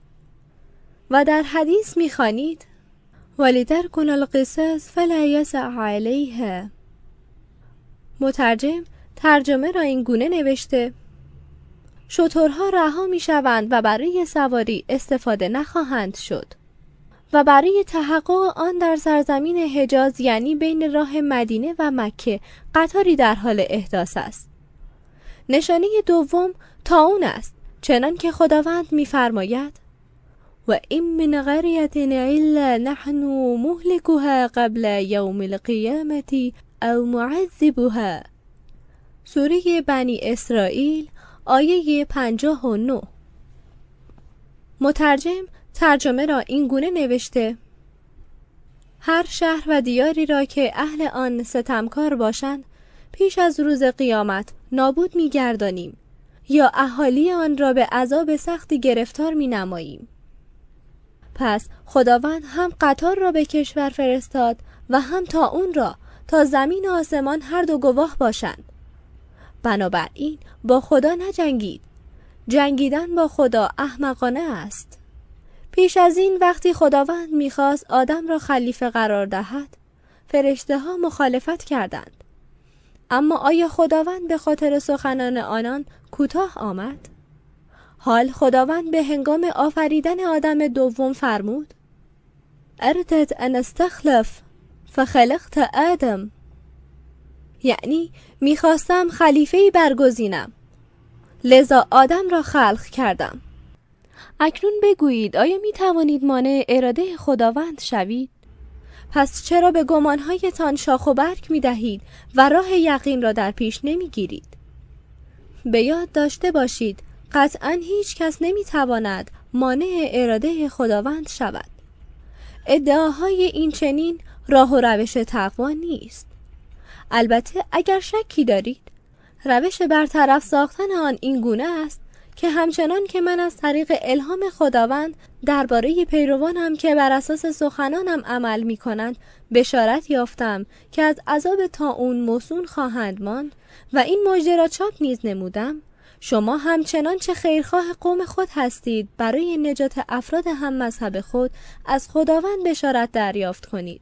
و در حدیث می خانید ولیدر کن القصص فلا یسع علیه مترجم ترجمه را این گونه نوشته شترها رها می شوند و برای سواری استفاده نخواهند شد و برای تحقق آن در سرزمین حجاز یعنی بین راه مدینه و مکه قطاری در حال احداث است. نشانه دوم تاون است چنان که خداوند میفرماید و این من قریة الا نحن مهلكها قبل یوم القیامت او معذبها. سوره بنی اسرائیل آیه 59 مترجم ترجمه را این گونه نوشته. هر شهر و دیاری را که اهل آن ستمکار باشند پیش از روز قیامت نابود میگردانیم یا اهالی آن را به عذاب سختی گرفتار می نماییم. پس خداوند هم قطار را به کشور فرستاد و هم تا اون را تا زمین و آسمان هر دو گواه باشند. بنابراین با خدا نجنگید. جنگیدن با خدا احمقانه است. پیش از این وقتی خداوند می‌خواست آدم را خلیفه قرار دهد فرشته ها مخالفت کردند. اما آیا خداوند به خاطر سخنان آنان کوتاه آمد؟ حال خداوند به هنگام آفریدن آدم دوم فرمود ارتد ان استخلف فخلقت آدم. یعنی می‌خواستم خلیفه برگزینم لذا آدم را خلق کردم. اکنون بگویید آیا می توانید مانع اراده خداوند شوید؟ پس چرا به گمانهایتان شاخ و برگ می دهید و راه یقین را در پیش نمی گیرید؟ به یاد داشته باشید قطعا هیچ کس نمی تواند مانع اراده خداوند شود. ادعاهای این چنین راه و روش تقوا نیست. البته اگر شکی دارید روش برطرف ساختن آن این گونه است که همچنان که من از طریق الهام خداوند درباره پیروانم که بر اساس سخنانم عمل می کنند بشارت یافتم که از عذاب تا اون موسون خواهند ماند و این مژده را چاپ نیز نمودم. شما همچنان چه خیرخواه قوم خود هستید برای نجات افراد هم مذهب خود از خداوند بشارت دریافت کنید.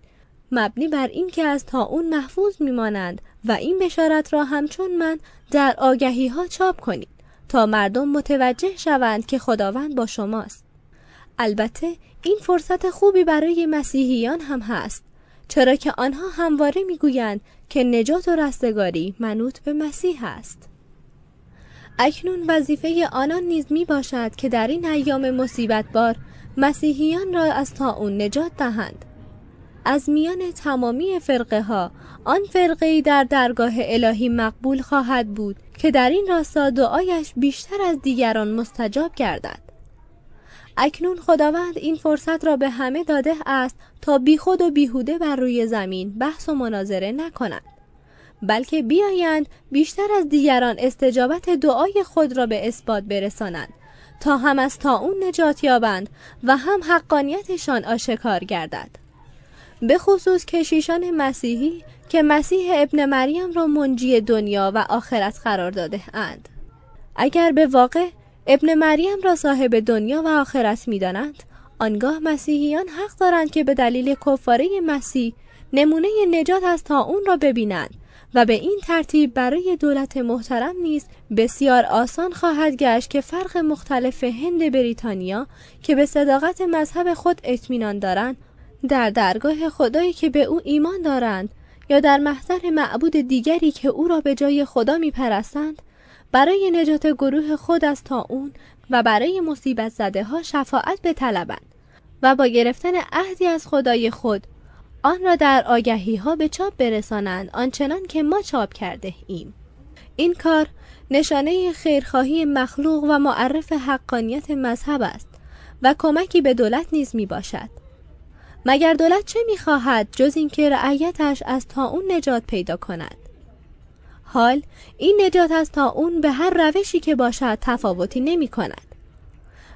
مبنی بر این که از تا اون محفوظ میمانند و این بشارت را همچون من در آگهی ها چاپ کنید. تا مردم متوجه شوند که خداوند با شماست. البته این فرصت خوبی برای مسیحیان هم هست چرا که آنها همواره می‌گویند که نجات و رستگاری منوط به مسیح است. اکنون وظیفه آنان نیز می باشد که در این ایام مصیبت بار مسیحیان را از تا نجات دهند. از میان تمامی فرقه ها آن فرقه در درگاه الهی مقبول خواهد بود که در این راستا دعایش بیشتر از دیگران مستجاب گردد. اکنون خداوند این فرصت را به همه داده است تا بیخود و بیهوده بر روی زمین بحث و مناظره نکنند بلکه بیایند بیشتر از دیگران استجابت دعای خود را به اثبات برسانند تا هم از تا اون نجات یابند و هم حقانیتشان آشکار گردد. به خصوص کشیشان مسیحی که مسیح ابن مریم را منجی دنیا و آخرت قرار داده اند. اگر به واقع ابن مریم را صاحب دنیا و آخرت می دانند، آنگاه مسیحیان حق دارند که به دلیل کفاره مسیح نمونه نجات از تا اون را ببینند و به این ترتیب برای دولت محترم نیز بسیار آسان خواهد گشت که فرق مختلف هند بریتانیا که به صداقت مذهب خود اطمینان دارند در درگاه خدایی که به او ایمان دارند یا در محضر معبود دیگری که او را به جای خدا می پرستند برای نجات گروه خود از تا اون و برای مصیبت زده ها شفاعت بطلبند و با گرفتن عهدی از خدای خود آن را در آگهی ها به چاپ برسانند آنچنان که ما چاپ کرده ایم. این کار نشانه خیرخواهی مخلوق و معرف حقانیت مذهب است و کمکی به دولت نیز می باشد مگر دولت چه می‌خواهد جز اینکه رعیتش از تا اون نجات پیدا کند حال این نجات از تا اون به هر روشی که باشد تفاوتی نمی کند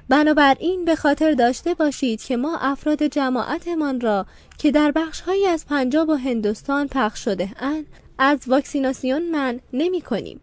بنابراین به خاطر داشته باشید که ما افراد جماعتمان را که در بخشهایی از پنجاب و هندوستان پخش شده اند از واکسیناسیون من نمی کنیم.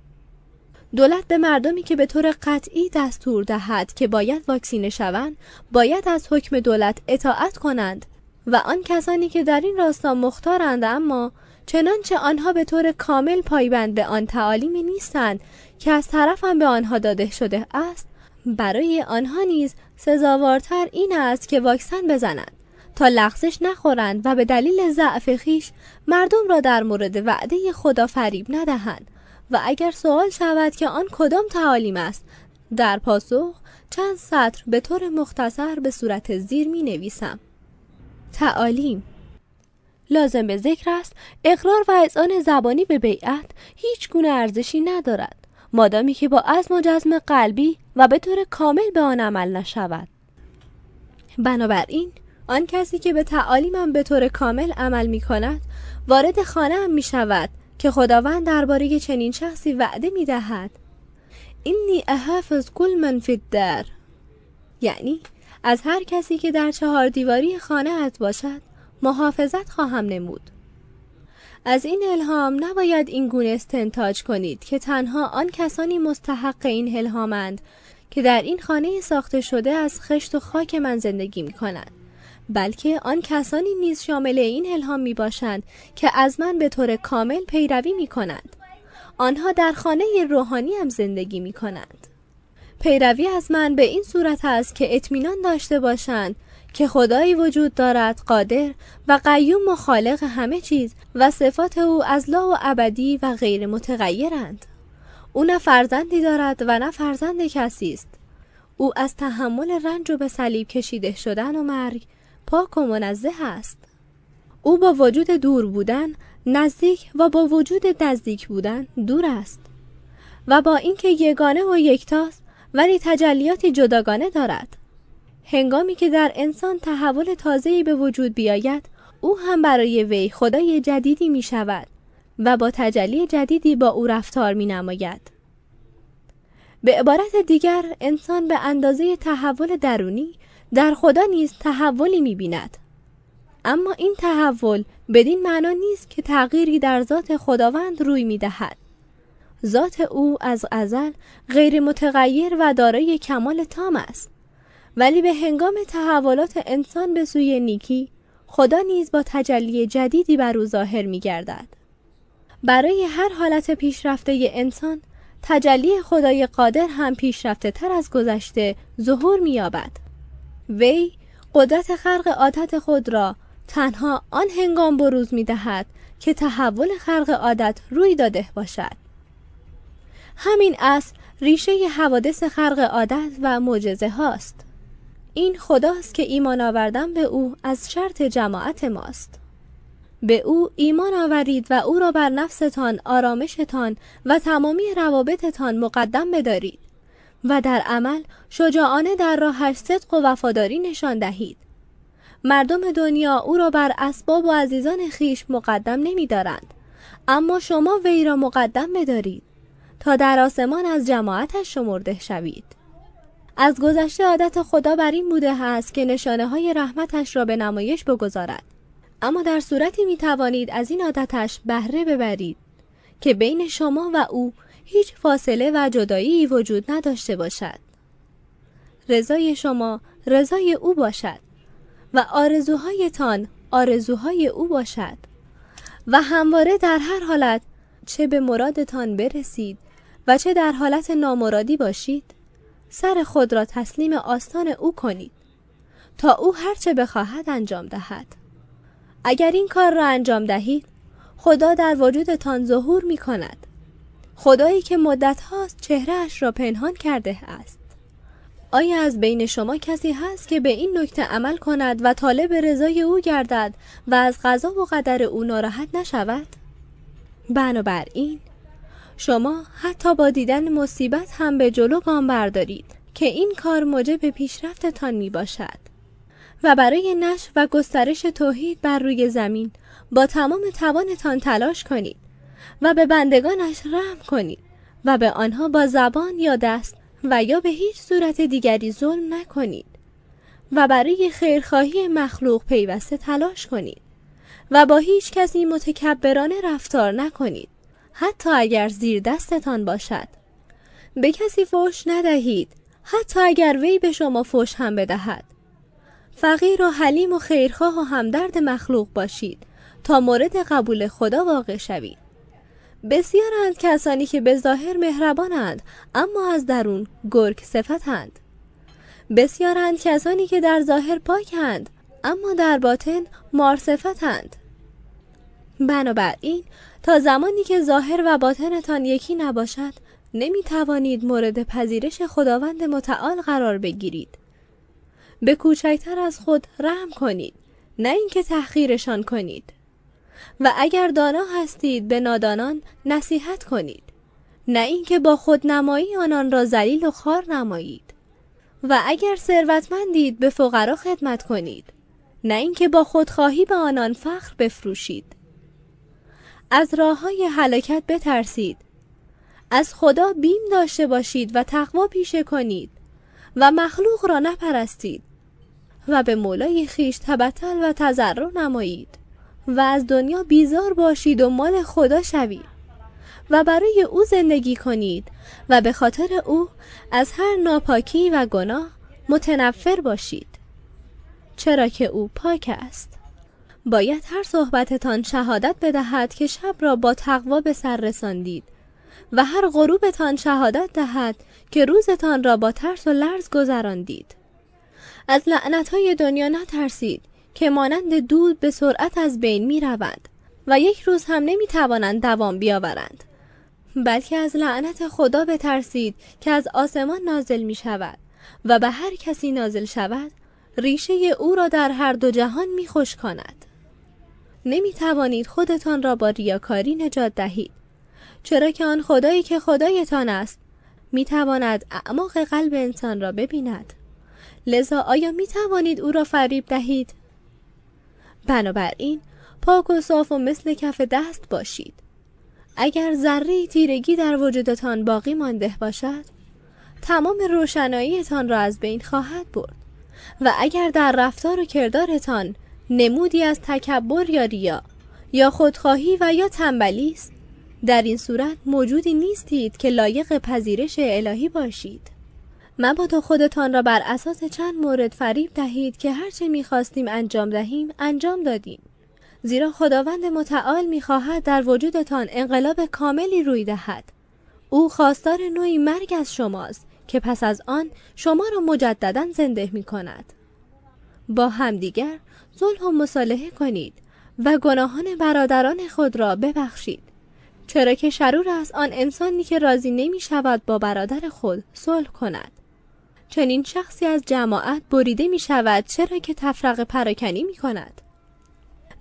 دولت به مردمی که به طور قطعی دستور دهد که باید واکسینه شوند باید از حکم دولت اطاعت کنند و آن کسانی که در این راستا مختارند اما چنانچه آنها به طور کامل پایبند به آن تعالیمی نیستند که از طرفم به آنها داده شده است برای آنها نیز سزاوارتر این است که واکسن بزنند تا لغزش نخورند و به دلیل ضعف خیش مردم را در مورد وعده خدا فریب ندهند. و اگر سوال شود که آن کدام تعالیم است در پاسخ چند سطر به طور مختصر به صورت زیر می نویسم. تعالیم. لازم به ذکر است اقرار و اذعان زبانی به بیعت هیچ گونه ارزشی ندارد مادامی که با عزم و جزم قلبی و به طور کامل به آن عمل نشود. بنابراین آن کسی که به تعالیمم به طور کامل عمل می کند وارد خانه هم می شود که خداوند درباره چنین شخصی وعده می دهد اینی احافظ کل من فی الدر یعنی از هر کسی که در چهار دیواری خانه ات باشد محافظت خواهم نمود. از این الهام نباید این گونه استنتاج کنید که تنها آن کسانی مستحق این الهامند که در این خانه ساخته شده از خشت و خاک من زندگی می کنند بلکه آن کسانی نیز شامل این الهام می باشند که از من به طور کامل پیروی می کنند آنها در خانه روحانی هم زندگی می کنند پیروی از من به این صورت است که اطمینان داشته باشند که خدایی وجود دارد قادر و قیوم و خالق همه چیز و صفات او از لا و ابدی و غیر متغیرند. او نه فرزندی دارد و نه فرزند کسی است. او از تحمل رنج و به صلیب کشیده شدن و مرگ پاک و منزه است. او با وجود دور بودن نزدیک و با وجود نزدیک بودن دور است و با اینکه یگانه و یکتاست ولی تجلیاتی جداگانه دارد هنگامی که در انسان تحول تازه‌ای به وجود بیاید او هم برای وی خدای جدیدی می شود و با تجلی جدیدی با او رفتار می نماید. به عبارت دیگر انسان به اندازه تحول درونی در خدا نیز تحولی می بیند. اما این تحول بدین معنا نیست که تغییری در ذات خداوند روی می دهد. ذات او از ازل غیر متغیر و دارای کمال تام است. ولی به هنگام تحولات انسان به سوی نیکی خدا نیز با تجلی جدیدی بر او ظاهر می گردد. برای هر حالت پیشرفته انسان تجلی خدای قادر هم پیشرفته تر از گذشته ظهور می یابد. وی قدرت خلق عادت خود را تنها آن هنگام بروز می دهد که تحول خلق عادت روی داده باشد. همین اصل ریشه حوادث خلق عادت و معجزه هاست. این خداست که ایمان آوردن به او از شرط جماعت ماست. به او ایمان آورید و او را بر نفستان آرامشتان و تمامی روابطتان مقدم بدارید و در عمل شجاعانه در راهش صدق و وفاداری نشان دهید مردم دنیا او را بر اسباب و عزیزان خیش مقدم نمی دارند. اما شما وی را مقدم بدارید تا در آسمان از جماعتش شمرده شوید. از گذشته عادت خدا بر این بوده است که نشانه های رحمتش را به نمایش بگذارد. اما در صورتی می توانید از این عادتش بهره ببرید که بین شما و او هیچ فاصله و جدایی وجود نداشته باشد. رضای شما رضای او باشد و آرزوهایتان آرزوهای او باشد و همواره در هر حالت چه به مرادتان برسید چه در حالت نامرادی باشید سر خود را تسلیم آستان او کنید تا او هرچه بخواهد انجام دهد. اگر این کار را انجام دهید خدا در وجودتان ظهور می کند. خدایی که مدت هاست چهرهش را پنهان کرده است. آیا از بین شما کسی هست که به این نکته عمل کند و طالب رضای او گردد و از قضا و قدر او ناراحت نشود؟ بنابراین شما حتی با دیدن مصیبت هم به جلو گام بردارید که این کار موجب پیشرفتتان می باشد و برای نشر و گسترش توحید بر روی زمین با تمام توانتان تلاش کنید و به بندگانش رحم کنید و به آنها با زبان یا دست و یا به هیچ صورت دیگری ظلم نکنید و برای خیرخواهی مخلوق پیوسته تلاش کنید و با هیچ کسی متکبرانه رفتار نکنید. حتی اگر زیر دستتان باشد. به کسی فوش ندهید. حتی اگر وی به شما فوش هم بدهد. فقیر و حلیم و خیرخواه و همدرد مخلوق باشید تا مورد قبول خدا واقع شوید. بسیارند کسانی که به ظاهر مهربانند اما از درون گرگ صفتند. بسیارند کسانی که در ظاهر پاکند اما در باطن مار صفتند. بنابراین تا زمانی که ظاهر و باطنتان یکی نباشد نمی توانید مورد پذیرش خداوند متعال قرار بگیرید. به کوچکتر از خود رحم کنید نه اینکه تحقیرشان کنید. و اگر دانا هستید به نادانان نصیحت کنید نه اینکه با خود نمایی آنان را ذلیل و خار نمایید. و اگر ثروتمندید به فقرا خدمت کنید نه اینکه با خودخواهی به آنان فخر بفروشید. از راه های حلاکت بترسید. از خدا بیم داشته باشید و تقوا پیشه کنید و مخلوق را نپرستید و به مولای خیش تبتل و تضرع نمایید و از دنیا بیزار باشید و مال خدا شوید و برای او زندگی کنید و به خاطر او از هر ناپاکی و گناه متنفر باشید. چرا که او پاک است. باید هر صحبتتان شهادت بدهد که شب را با تقوا به سر رساندید و هر غروبتان شهادت دهد که روزتان را با ترس و لرز گذراندید. از لعنتهای دنیا نترسید که مانند دود به سرعت از بین می روند و یک روز هم نمی توانند دوام بیاورند بلکه از لعنت خدا بترسید که از آسمان نازل می شود و به هر کسی نازل شود ریشه او را در هر دو جهان می خوش کند. نمی توانید خودتان را با ریاکاری نجات دهید. چرا که آن خدایی که خدایتان است می تواند اعماق قلب انسان را ببیند. لذا آیا می توانید او را فریب دهید؟ بنابراین پاک و صاف و مثل کف دست باشید. اگر ذره تیرگی در وجودتان باقی مانده باشد تمام روشناییتان را از بین خواهد برد. و اگر در رفتار و کردارتان نمودی از تکبر یا ریا یا خودخواهی و یا تنبلی است. در این صورت موجودی نیستید که لایق پذیرش الهی باشید. مبادا خودتان را بر اساس چند مورد فریب دهید که هرچه می‌خواستیم انجام دهیم انجام دادیم. زیرا خداوند متعال می‌خواهد در وجودتان انقلاب کاملی روی دهد. او خواستار نوعی مرگ از شماست که پس از آن شما را مجددا زنده می کند. با همدیگر صلح و مصالحه کنید و گناهان برادران خود را ببخشید. چرا که شرور است آن انسانی که راضی نمی شود با برادر خود صلح کند. چنین شخصی از جماعت بریده می شود چرا که تفرق پراکنی می کند.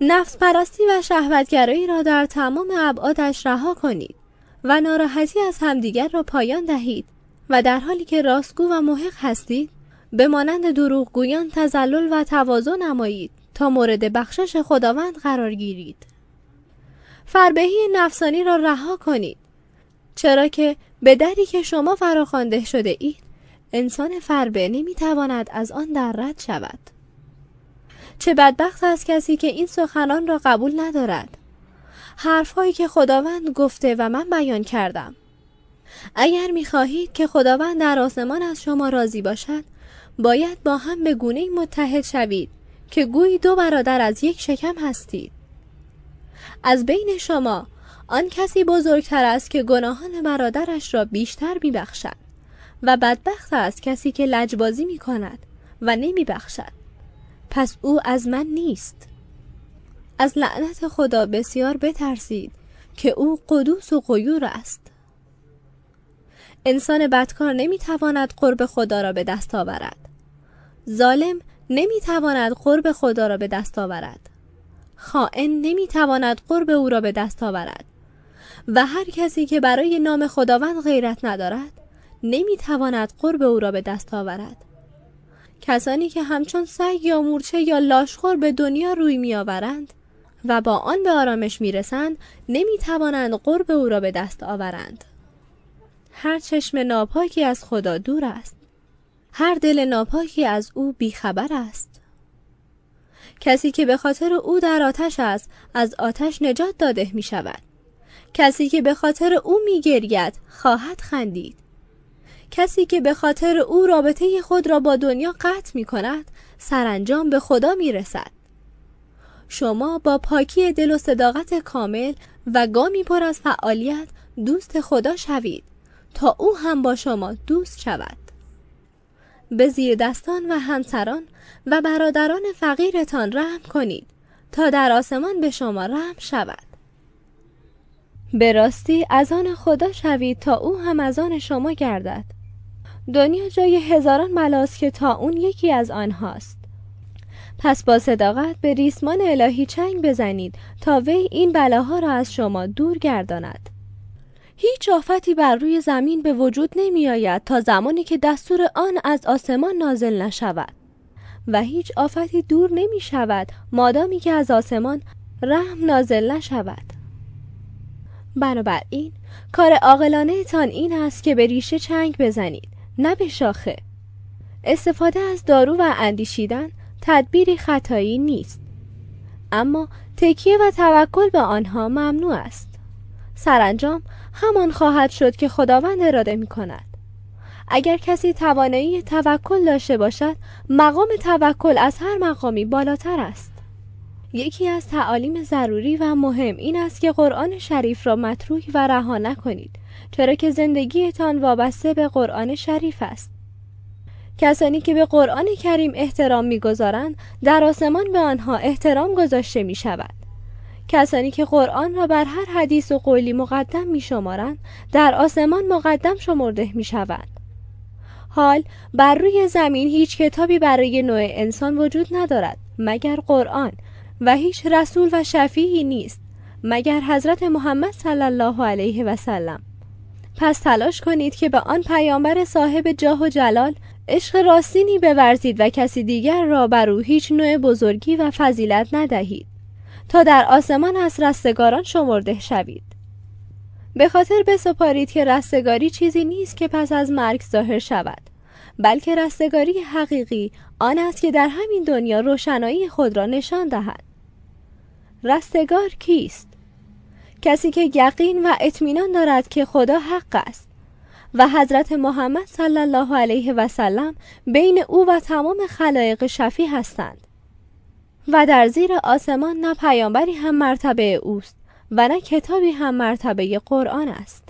نفس پرستی و شهوتگرایی را در تمام ابعادش رها کنید و ناراحتی از همدیگر را پایان دهید و در حالی که راستگو و محق هستید به مانند دروغگویان تزلل و تواضع نمایید. مورد بخشش خداوند قرار گیرید. فربهی نفسانی را رها کنید. چرا که به دری که شما فراخوانده شده اید انسان فربه نمی‌تواند از آن در رد شود. چه بدبخت است کسی که این سخنان را قبول ندارد. حرفهایی که خداوند گفته و من بیان کردم. اگر می‌خواهید که خداوند در آسمان از شما راضی باشد باید با هم به گونه متحد شوید. که گویی دو برادر از یک شکم هستید. از بین شما آن کسی بزرگتر است که گناهان برادرش را بیشتر میبخشد و بدبخت است کسی که لجبازی می کند و نمی بخشد. پس او از من نیست. از لعنت خدا بسیار بترسید که او قدوس و قیور است. انسان بدکار نمی‌تواند قرب خدا را به دست آورد. ظالم نمی‌تواند قرب خدا را به دست آورد. خائن نمی‌تواند قرب او را به دست آورد. و هر کسی که برای نام خداوند غیرت ندارد نمی‌تواند قرب او را به دست آورد. کسانی که همچون سگ یا مورچه یا لاشخور به دنیا روی میآورند و با آن به آرامش می‌رسند نمی‌توانند قرب او را به دست آورند. هر چشم ناپاکی از خدا دور است. هر دل ناپاکی از او بیخبر است. کسی که به خاطر او در آتش است از آتش نجات داده می شود. کسی که به خاطر او می گرید خواهد خندید. کسی که به خاطر او رابطه خود را با دنیا قطع می کند سرانجام به خدا می رسد. شما با پاکی دل و صداقت کامل و گامی پر از فعالیت دوست خدا شوید. تا او هم با شما دوست شود. به زیر دستان و همسران و برادران فقیرتان رحم کنید تا در آسمان به شما رحم شود. به راستی از آن خدا شوید تا او هم از آن شما گردد. دنیا جای هزاران بلاست که تا اون یکی از آنهاست. پس با صداقت به ریسمان الهی چنگ بزنید تا وی این بلاها را از شما دور گرداند. هیچ آفتی بر روی زمین به وجود نمی آید تا زمانی که دستور آن از آسمان نازل نشود. و هیچ آفتی دور نمی شود مادامی که از آسمان رحم نازل نشود. بنابراین کار عاقلانه تان این است که به ریشه چنگ بزنید نه به شاخه. استفاده از دارو و اندیشیدن تدبیری خطایی نیست. اما تکیه و توکل به آنها ممنوع است. سرانجام همان خواهد شد که خداوند اراده می کند اگر کسی توانایی توکل داشته باشد مقام توکل از هر مقامی بالاتر است. یکی از تعالیم ضروری و مهم این است که قرآن شریف را متروک و رها نکنید چرا که زندگیتان وابسته به قرآن شریف است. کسانی که به قرآن کریم احترام می‌گذارند در آسمان به آنها احترام گذاشته می شود کسانی که قرآن را بر هر حدیث و قولی مقدم می شمارند در آسمان مقدم شمرده می شود. حال بر روی زمین هیچ کتابی برای نوع انسان وجود ندارد مگر قرآن و هیچ رسول و شفیعی نیست مگر حضرت محمد صلی الله علیه و سلم پس تلاش کنید که به آن پیامبر صاحب جاه و جلال عشق راستینی بورزید و کسی دیگر را بر او هیچ نوع بزرگی و فضیلت ندهید تا در آسمان از رستگاران شمرده شوید. به خاطر بسپارید که رستگاری چیزی نیست که پس از مرگ ظاهر شود بلکه رستگاری حقیقی آن است که در همین دنیا روشنایی خود را نشان دهد. رستگار کیست؟ کسی که یقین و اطمینان دارد که خدا حق است و حضرت محمد صلی الله علیه و سلم بین او و تمام خلایق شفی هستند. و در زیر آسمان نه پیامبری هم مرتبه اوست و نه کتابی هم مرتبه قرآن است.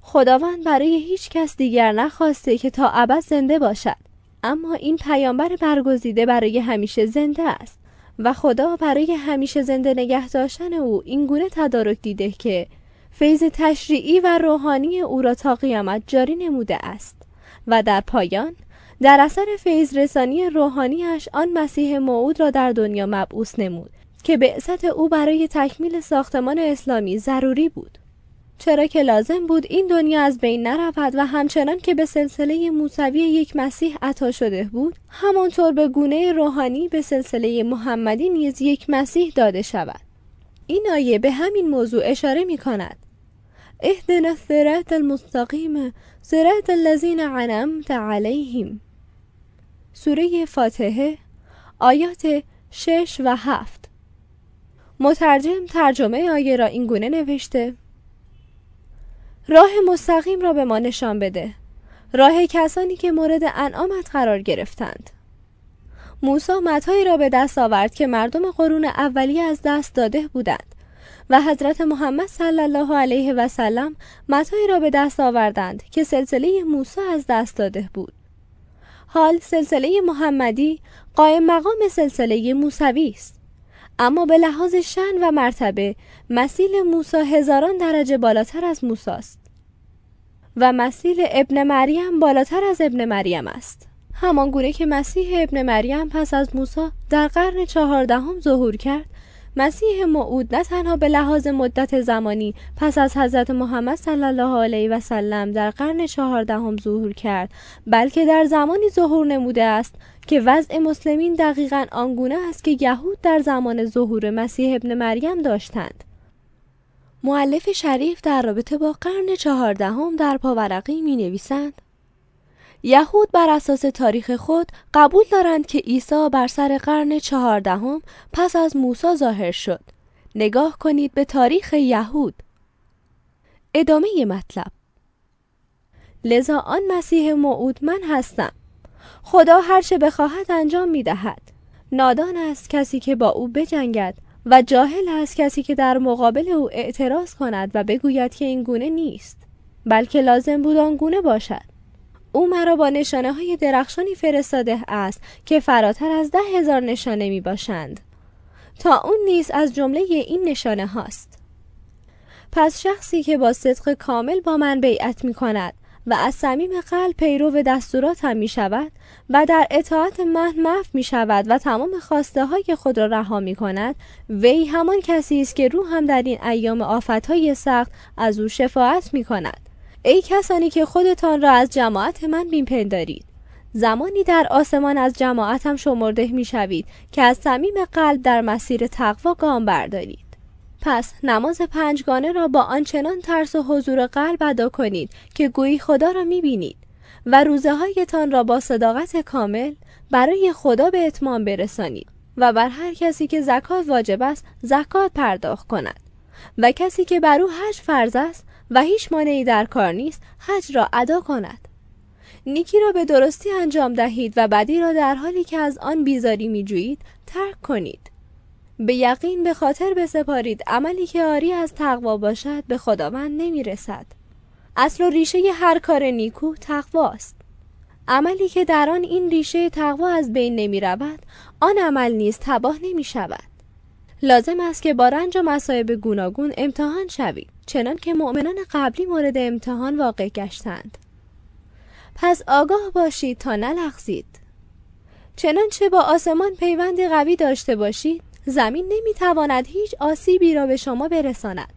خداوند برای هیچ کس دیگر نخواسته که تا ابد زنده باشد. اما این پیامبر برگزیده برای همیشه زنده است و خدا برای همیشه زنده نگه داشتن او این گونه تدارک دیده که فیض تشریعی و روحانی او را تا قیامت جاری نموده است و در پایان در اثر فیض رسانی روحانیش آن مسیح موعود را در دنیا مبعوث نمود که بعثت او برای تکمیل ساختمان اسلامی ضروری بود. چرا که لازم بود این دنیا از بین نرود و همچنان که به سلسله موسوی یک مسیح عطا شده بود همانطور به گونه روحانی به سلسله محمدی نیز یک مسیح داده شود. این آیه به همین موضوع اشاره می کند. اهدنا الصراط المستقیم صراط الذین عنعمت علیهم. سوره فاتحه آیات 6 و 7 مترجم ترجمه آیه را این گونه نوشته. راه مستقیم را به ما نشان بده. راه کسانی که مورد انعامت قرار گرفتند. موسی متایی را به دست آورد که مردم قرون اولیه از دست داده بودند و حضرت محمد صلی الله علیه و سلم متایی را به دست آوردند که سلسله موسی از دست داده بود. حال سلسله محمدی قائم مقام سلسله موسوی است. اما به لحاظ شن و مرتبه مسیل موسی هزاران درجه بالاتر از موسی است و مسیل ابن مریم بالاتر از ابن مریم است. همان گونه که مسیح ابن مریم پس از موسی در قرن چهاردهم ظهور کرد مسیح موعود نه تنها به لحاظ مدت زمانی پس از حضرت محمد صلی الله علیه و سلم در قرن چهاردهم ظهور کرد بلکه در زمانی ظهور نموده است که وضع مسلمین دقیقا آنگونه است که یهود در زمان ظهور مسیح ابن مریم داشتند. معلف شریف در رابطه با قرن چهاردهم در پاورقی می نویسند یهود بر اساس تاریخ خود قبول دارند که عیسی بر سر قرن چهاردهم پس از موسی ظاهر شد. نگاه کنید به تاریخ یهود. ادامه مطلب لذا آن مسیح موعود من هستم. خدا هرچه بخواهد انجام می دهد. نادان است کسی که با او بجنگد و جاهل است کسی که در مقابل او اعتراض کند و بگوید که این گونه نیست بلکه لازم بود آن گونه باشد او مرا با نشانه های درخشانی فرستاده است که فراتر از ده هزار نشانه می باشند تا اون نیز از جمله این نشانه هاست. پس شخصی که با صدق کامل با من بیعت می کند و از صمیم قلب پیرو دستوراتم می شود و در اطاعت من مف می شود و تمام خواسته های خود را رها می کند وی همان کسی است که روح هم در این ایام آفت های سخت از او شفاعت می کند ای کسانی که خودتان را از جماعت من میپندارید زمانی در آسمان از جماعتم شمرده می‌شوید که از صمیم قلب در مسیر تقوا گام بردارید. پس نماز پنجگانه را با آنچنان ترس و حضور قلب ادا کنید که گویی خدا را می‌بینید و روزه هایتان را با صداقت کامل برای خدا به اتمام برسانید و بر هر کسی که زکات واجب است زکات پرداخت کند. و کسی که بر او حج فرض است و هیچ مانعی در کار نیست حج را ادا کند. نیکی را به درستی انجام دهید و بدی را در حالی که از آن بیزاری می جویید ترک کنید. به یقین به خاطر بسپارید عملی که آری از تقوا باشد به خداوند نمی رسد اصل و ریشه هر کار نیکو تقواست عملی که در آن این ریشه تقوا از بین نمی رود آن عمل نیز تباه نمی شود لازم است که با رنج و مصائب گوناگون امتحان شوید چنان که مؤمنان قبلی مورد امتحان واقع گشتند. پس آگاه باشید تا نلغزید. چنانچه با آسمان پیوندی قوی داشته باشید زمین نمی‌تواند هیچ آسیبی را به شما برساند.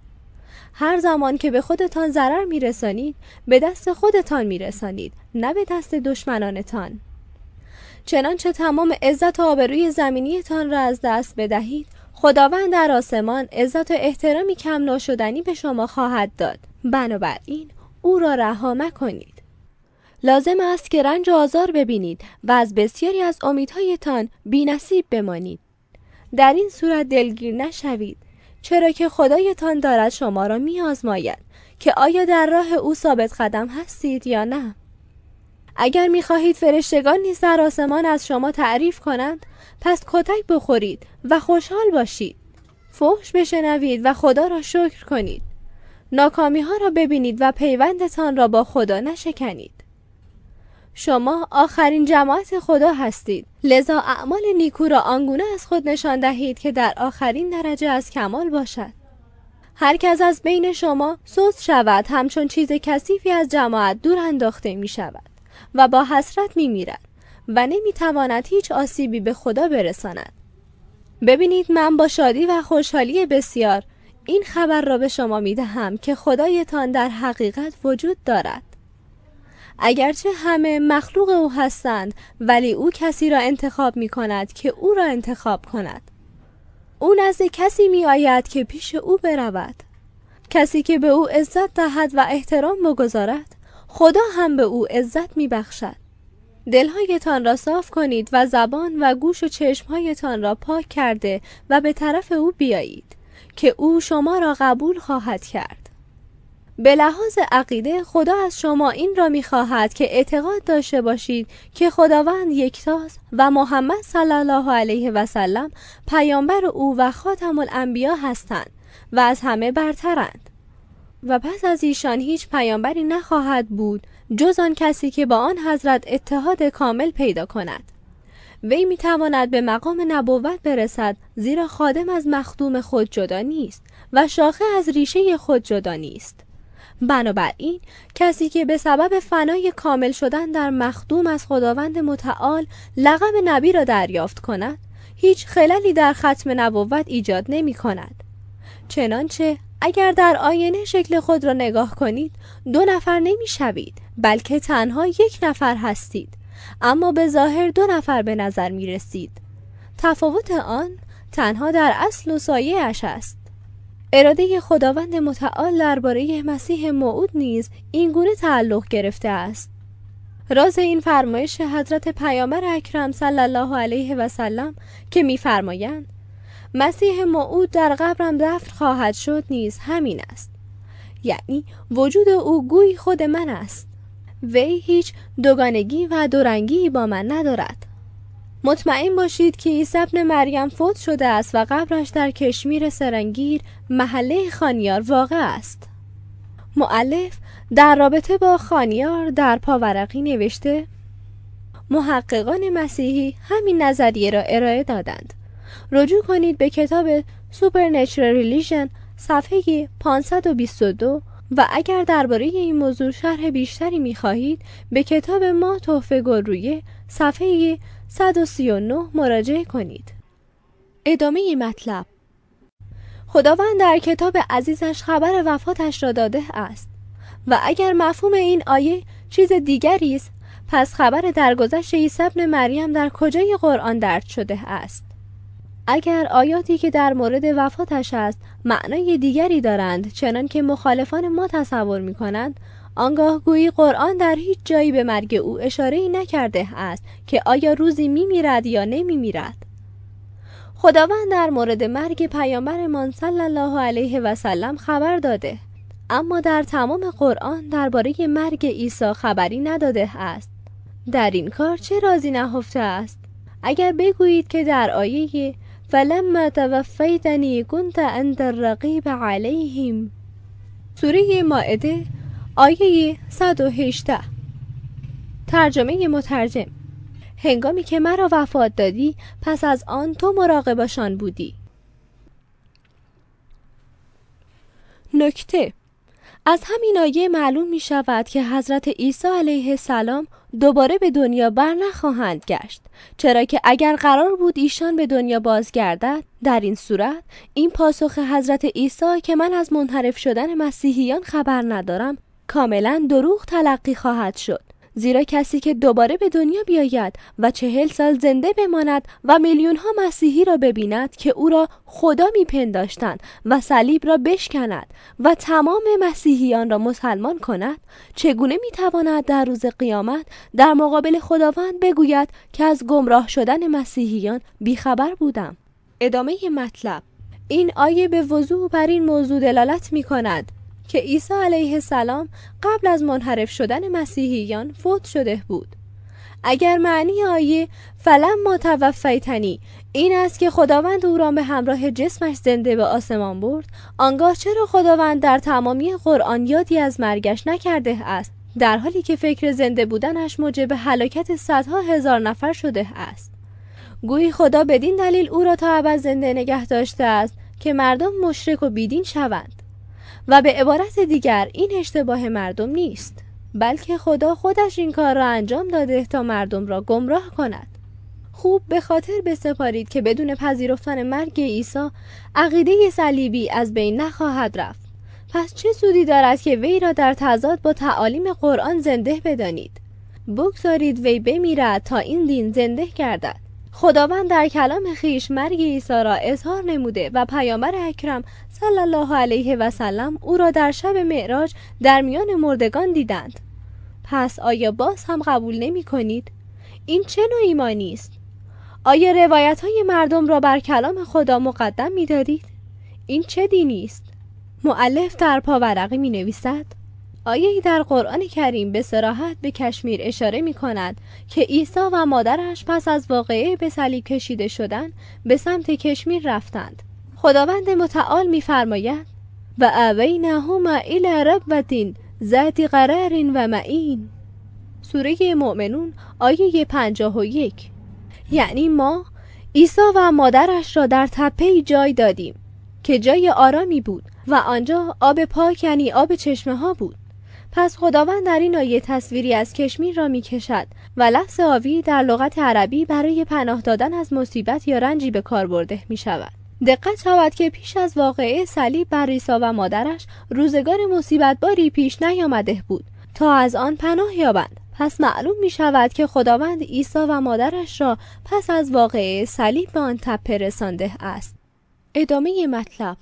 هر زمان که به خودتان ضرر میرسانید به دست خودتان میرسانید نه به دست دشمنانتان. چنانچه تمام عزت و آبروی زمینیتان را از دست بدهید خداوند در آسمان عزت و احترامی کم ناشدنی به شما خواهد داد. بنابراین او را رها مکنید. لازم است که رنج و آزار ببینید و از بسیاری از امیدهایتان بینصیب بمانید. در این صورت دلگیر نشوید چرا که خدایتان دارد شما را می آزماید که آیا در راه او ثابت قدم هستید یا نه. اگر می خواهید فرشتگان نیز در آسمان از شما تعریف کنند پس کتک بخورید و خوشحال باشید. فحش بشنوید و خدا را شکر کنید. ناکامی ها را ببینید و پیوندتان را با خدا نشکنید. شما آخرین جماعت خدا هستید. لذا اعمال نیکو را آنگونه از خود نشان دهید که در آخرین درجه از کمال باشد. هر کس از بین شما سوز شود همچون چیز کثیفی از جماعت دور انداخته می شود و با حسرت می میرد و نمی تواند هیچ آسیبی به خدا برساند. ببینید من با شادی و خوشحالی بسیار این خبر را به شما می دهم که خدایتان در حقیقت وجود دارد. اگرچه همه مخلوق او هستند ولی او کسی را انتخاب می کند که او را انتخاب کند. او نزد کسی می آید که پیش او برود. کسی که به او عزت دهد و احترام بگذارد خدا هم به او عزت می بخشد دلهایتان را صاف کنید و زبان و گوش و چشمهایتان را پاک کرده و به طرف او بیایید که او شما را قبول خواهد کرد. به لحاظ عقیده خدا از شما این را می‌خواهد که اعتقاد داشته باشید که خداوند یکتاست و محمد صلی الله علیه و سلم پیامبر او و خاتم الانبیا هستند و از همه برترند. و پس از ایشان هیچ پیامبری نخواهد بود جز آن کسی که با آن حضرت اتحاد کامل پیدا کند. وی می تواند به مقام نبوت برسد زیرا خادم از مخدوم خود جدا نیست و شاخه از ریشه خود جدا نیست. بنابراین کسی که به سبب فنای کامل شدن در مخدوم از خداوند متعال لقب نبی را دریافت کند هیچ خللی در ختم نبوت ایجاد نمی کند چنانچه اگر در آینه شکل خود را نگاه کنید دو نفر نمی شوید بلکه تنها یک نفر هستید. اما به ظاهر دو نفر به نظر می رسید تفاوت آن تنها در اصل و سایه اش است. اراده خداوند متعال درباره مسیح موعود نیز این گونه تعلق گرفته است. راز این فرمایش حضرت پیامبر اکرم صلی الله علیه و سلم که میفرمایند مسیح موعود در قبرم دفن خواهد شد نیز همین است. یعنی وجود او گوی خود من است. وی هیچ دوگانگی و دورنگی با من ندارد. مطمئن باشید که عیسی ابن مریم فوت شده است و قبرش در کشمیر سرنگیر محله خانیار واقع است. معلف در رابطه با خانیار در پاورقی نوشته محققان مسیحی همین نظریه را ارائه دادند رجوع کنید به کتاب Supernatural Religion صفحه 522 و اگر درباره این موضوع شرح بیشتری می خواهید به کتاب ما تحفه گلرویه صفحه 139 مراجعه کنید. ادامه مطلب. خداوند در کتاب عزیزش خبر وفاتش را داده است. و اگر مفهوم این آیه چیز دیگری است پس خبر درگذشت عیسی ابن مریم در کجای قرآن درد شده است؟ اگر آیاتی که در مورد وفاتش است معنای دیگری دارند چنان که مخالفان ما تصور می کنند آنگاه گویی قرآن در هیچ جایی به مرگ او اشاره ای نکرده است که آیا روزی می میرد یا نمی میرد خداوند در مورد مرگ پیامبرمان صلی الله علیه و سلم خبر داده. اما در تمام قرآن درباره مرگ عیسی خبری نداده است. در این کار چه رازی نهفته است؟ اگر بگویید که در آیه فلما توفیتنی كنت انت الرقیب علیهم سوره مائده آیه 118 ترجمه مترجم. هنگامی که مرا وفات دادی پس از آن تو مراقبشان بودی. نکته. از همین آیه معلوم می شود که حضرت عیسی علیه السلام دوباره به دنیا بر نخواهند گشت. چرا که اگر قرار بود ایشان به دنیا بازگردد در این صورت این پاسخ حضرت عیسی که من از منحرف شدن مسیحیان خبر ندارم کاملا دروغ تلقی خواهد شد. زیرا کسی که دوباره به دنیا بیاید و چهل سال زنده بماند و میلیون ها مسیحی را ببیند که او را خدا میپنداشتند و صلیب را بشکند و تمام مسیحیان را مسلمان کند چگونه می‌تواند در روز قیامت در مقابل خداوند بگوید که از گمراه شدن مسیحیان بیخبر بودم؟ ادامه مطلب این آیه به وضوح بر این موضوع دلالت می کند که عیسی علیه السلام قبل از منحرف شدن مسیحیان فوت شده بود. اگر معنی آیه فلم ما توفیتنی این است که خداوند او را به همراه جسمش زنده به آسمان برد آنگاه چرا خداوند در تمامی قرآن یادی از مرگش نکرده است؟ در حالی که فکر زنده بودنش موجب هلاکت صدها هزار نفر شده است. گویی خدا بدین دلیل او را تا ابد زنده نگه داشته است که مردم مشرک و بیدین شوند. و به عبارت دیگر این اشتباه مردم نیست بلکه خدا خودش این کار را انجام داده تا مردم را گمراه کند. خوب به خاطر بسپارید که بدون پذیرفتن مرگ عیسی عقیده صلیبی از بین نخواهد رفت. پس چه سودی دارد که وی را در تضاد با تعالیم قرآن زنده بدانید؟ بگذارید وی بمیرد تا این دین زنده گردد. خداوند در کلام خیش مرگ عیسی را اظهار نموده و پیامبر اکرم صلی الله علیه و سلم او را در شب معراج در میان مردگان دیدند پس آیا باز هم قبول نمی کنید؟ این چه نوع ایمانی است؟ آیا روایت های مردم را بر کلام خدا مقدم می دارید؟ این چه دینی است؟ معلف در پاورقی می نویسد آیه در قرآن کریم به سراحت به کشمیر اشاره می کند که عیسی و مادرش پس از واقعه به صلیب کشیده شدن به سمت کشمیر رفتند خداوند متعال میفرماید و اوینهما الی ربوتین ذات قرار و معین. سوره مؤمنون آیه پنجاه و یک. یعنی ما عیسی و مادرش را در تپه جای دادیم که جای آرامی بود و آنجا آب پاک یعنی آب چشمه ها بود. پس خداوند در این آیه تصویری از کشمیر را می کشد و لفظ آوی در لغت عربی برای پناه دادن از مصیبت یا رنجی به کار برده می شود. دقت شود که پیش از واقعه صلیب بر ریسا و مادرش روزگار مصیبت باری پیش نیامده بود. تا از آن پناه یابند. پس معلوم می شود که خداوند عیسی و مادرش را پس از واقعه صلیب به آن تپه رسانده است. ادامه مطلب.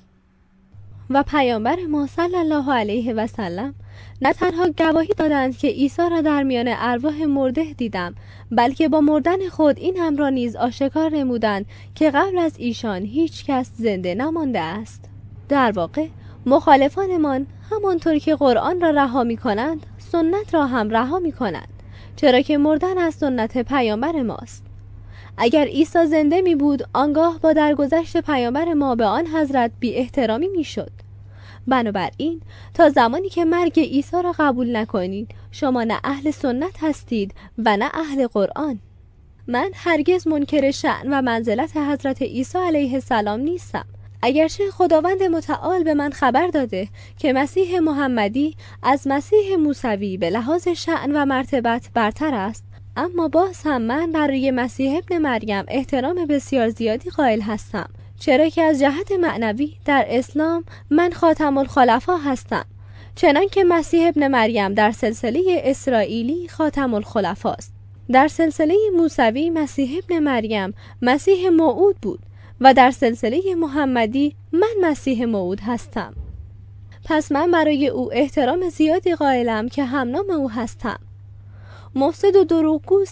و پیامبر ما صلی الله علیه و سلم نه تنها گواهی دادند که عیسی را در میان ارواح مرده دیدم بلکه با مردن خود این هم را نیز آشکار نمودند که قبل از ایشان هیچ کس زنده نمانده است. در واقع مخالفانمان همانطور که قرآن را رها می کنند سنت را هم رها می کنند چرا که مردن از سنت پیامبر ماست. اگر عیسی زنده می بود آنگاه با درگذشت پیامبر ما به آن حضرت بی احترامی می شد. بنابراین تا زمانی که مرگ عیسی را قبول نکنید شما نه اهل سنت هستید و نه اهل قرآن. من هرگز منکر شعن و منزلت حضرت عیسی علیه السلام نیستم. اگرچه خداوند متعال به من خبر داده که مسیح محمدی از مسیح موسوی به لحاظ شعن و مرتبت برتر است اما باز هم من برای مسیح ابن مریم احترام بسیار زیادی قائل هستم چرا که از جهت معنوی در اسلام من خاتم الخلفا هستم چنان که مسیح ابن مریم در سلسله اسرائیلی خاتم الخلفاست در سلسله موسوی مسیح ابن مریم مسیح موعود بود و در سلسله محمدی من مسیح موعود هستم. پس من برای او احترام زیادی قائلم که همنام او هستم. مفسد و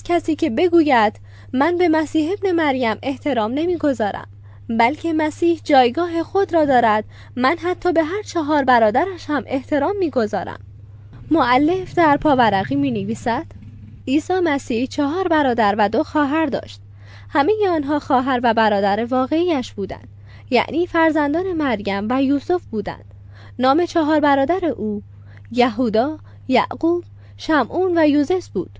کسی که بگوید من به مسیح ابن مریم احترام نمی‌گذارم بلکه مسیح جایگاه خود را دارد. من حتی به هر چهار برادرش هم احترام می‌گذارم. معلف در پاورقی می نویسد عیسی مسیح چهار برادر و دو خواهر داشت. همه آنها خواهر و برادر واقعیش بودند. یعنی فرزندان مریم و یوسف بودند. نام چهار برادر او یهودا یعقوب شمعون و یوزس بود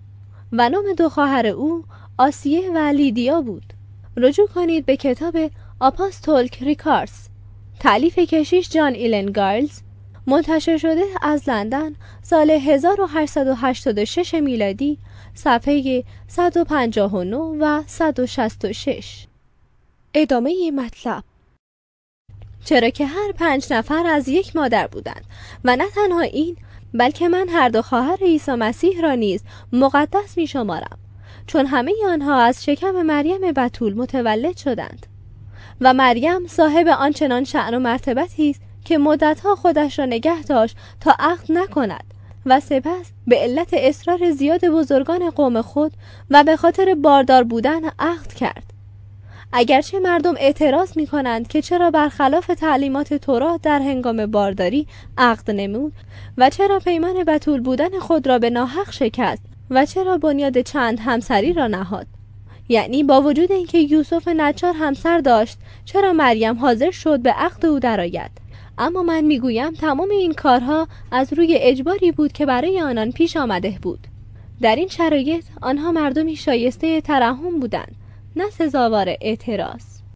و نام دو خواهر او آسیه و لیدیا بود. رجوع کنید به کتاب آپاستولک ریکارس. تعلیف کشیش جان ایلن گارلز منتشر شده از لندن سال 1886 میلادی صفحه 159 و 166 ادامه مطلب. چرا که هر پنج نفر از یک مادر بودند و نه تنها این بلکه من هر دو خواهر عیسی مسیح را نیز مقدس می شمارم چون همه آنها از شکم مریم بتول متولد شدند. و مریم صاحب آنچنان شعن و مرتبتی است که مدتها خودش را نگه داشت تا عقد نکند و سپس به علت اصرار زیاد بزرگان قوم خود و به خاطر باردار بودن عقد کرد. اگرچه مردم اعتراض می کنند که چرا برخلاف تعلیمات تورات در هنگام بارداری عقد نمود و چرا پیمان بطول بودن خود را به ناحق شکست و چرا بنیاد چند همسری را نهاد. یعنی با وجود اینکه یوسف نچار همسر داشت چرا مریم حاضر شد به عقد او درآید؟ اما من می‌گویم تمام این کارها از روی اجباری بود که برای آنان پیش آمده بود. در این شرایط آنها مردمی شایسته ترحم بودند. نه سزاوار اعتراض.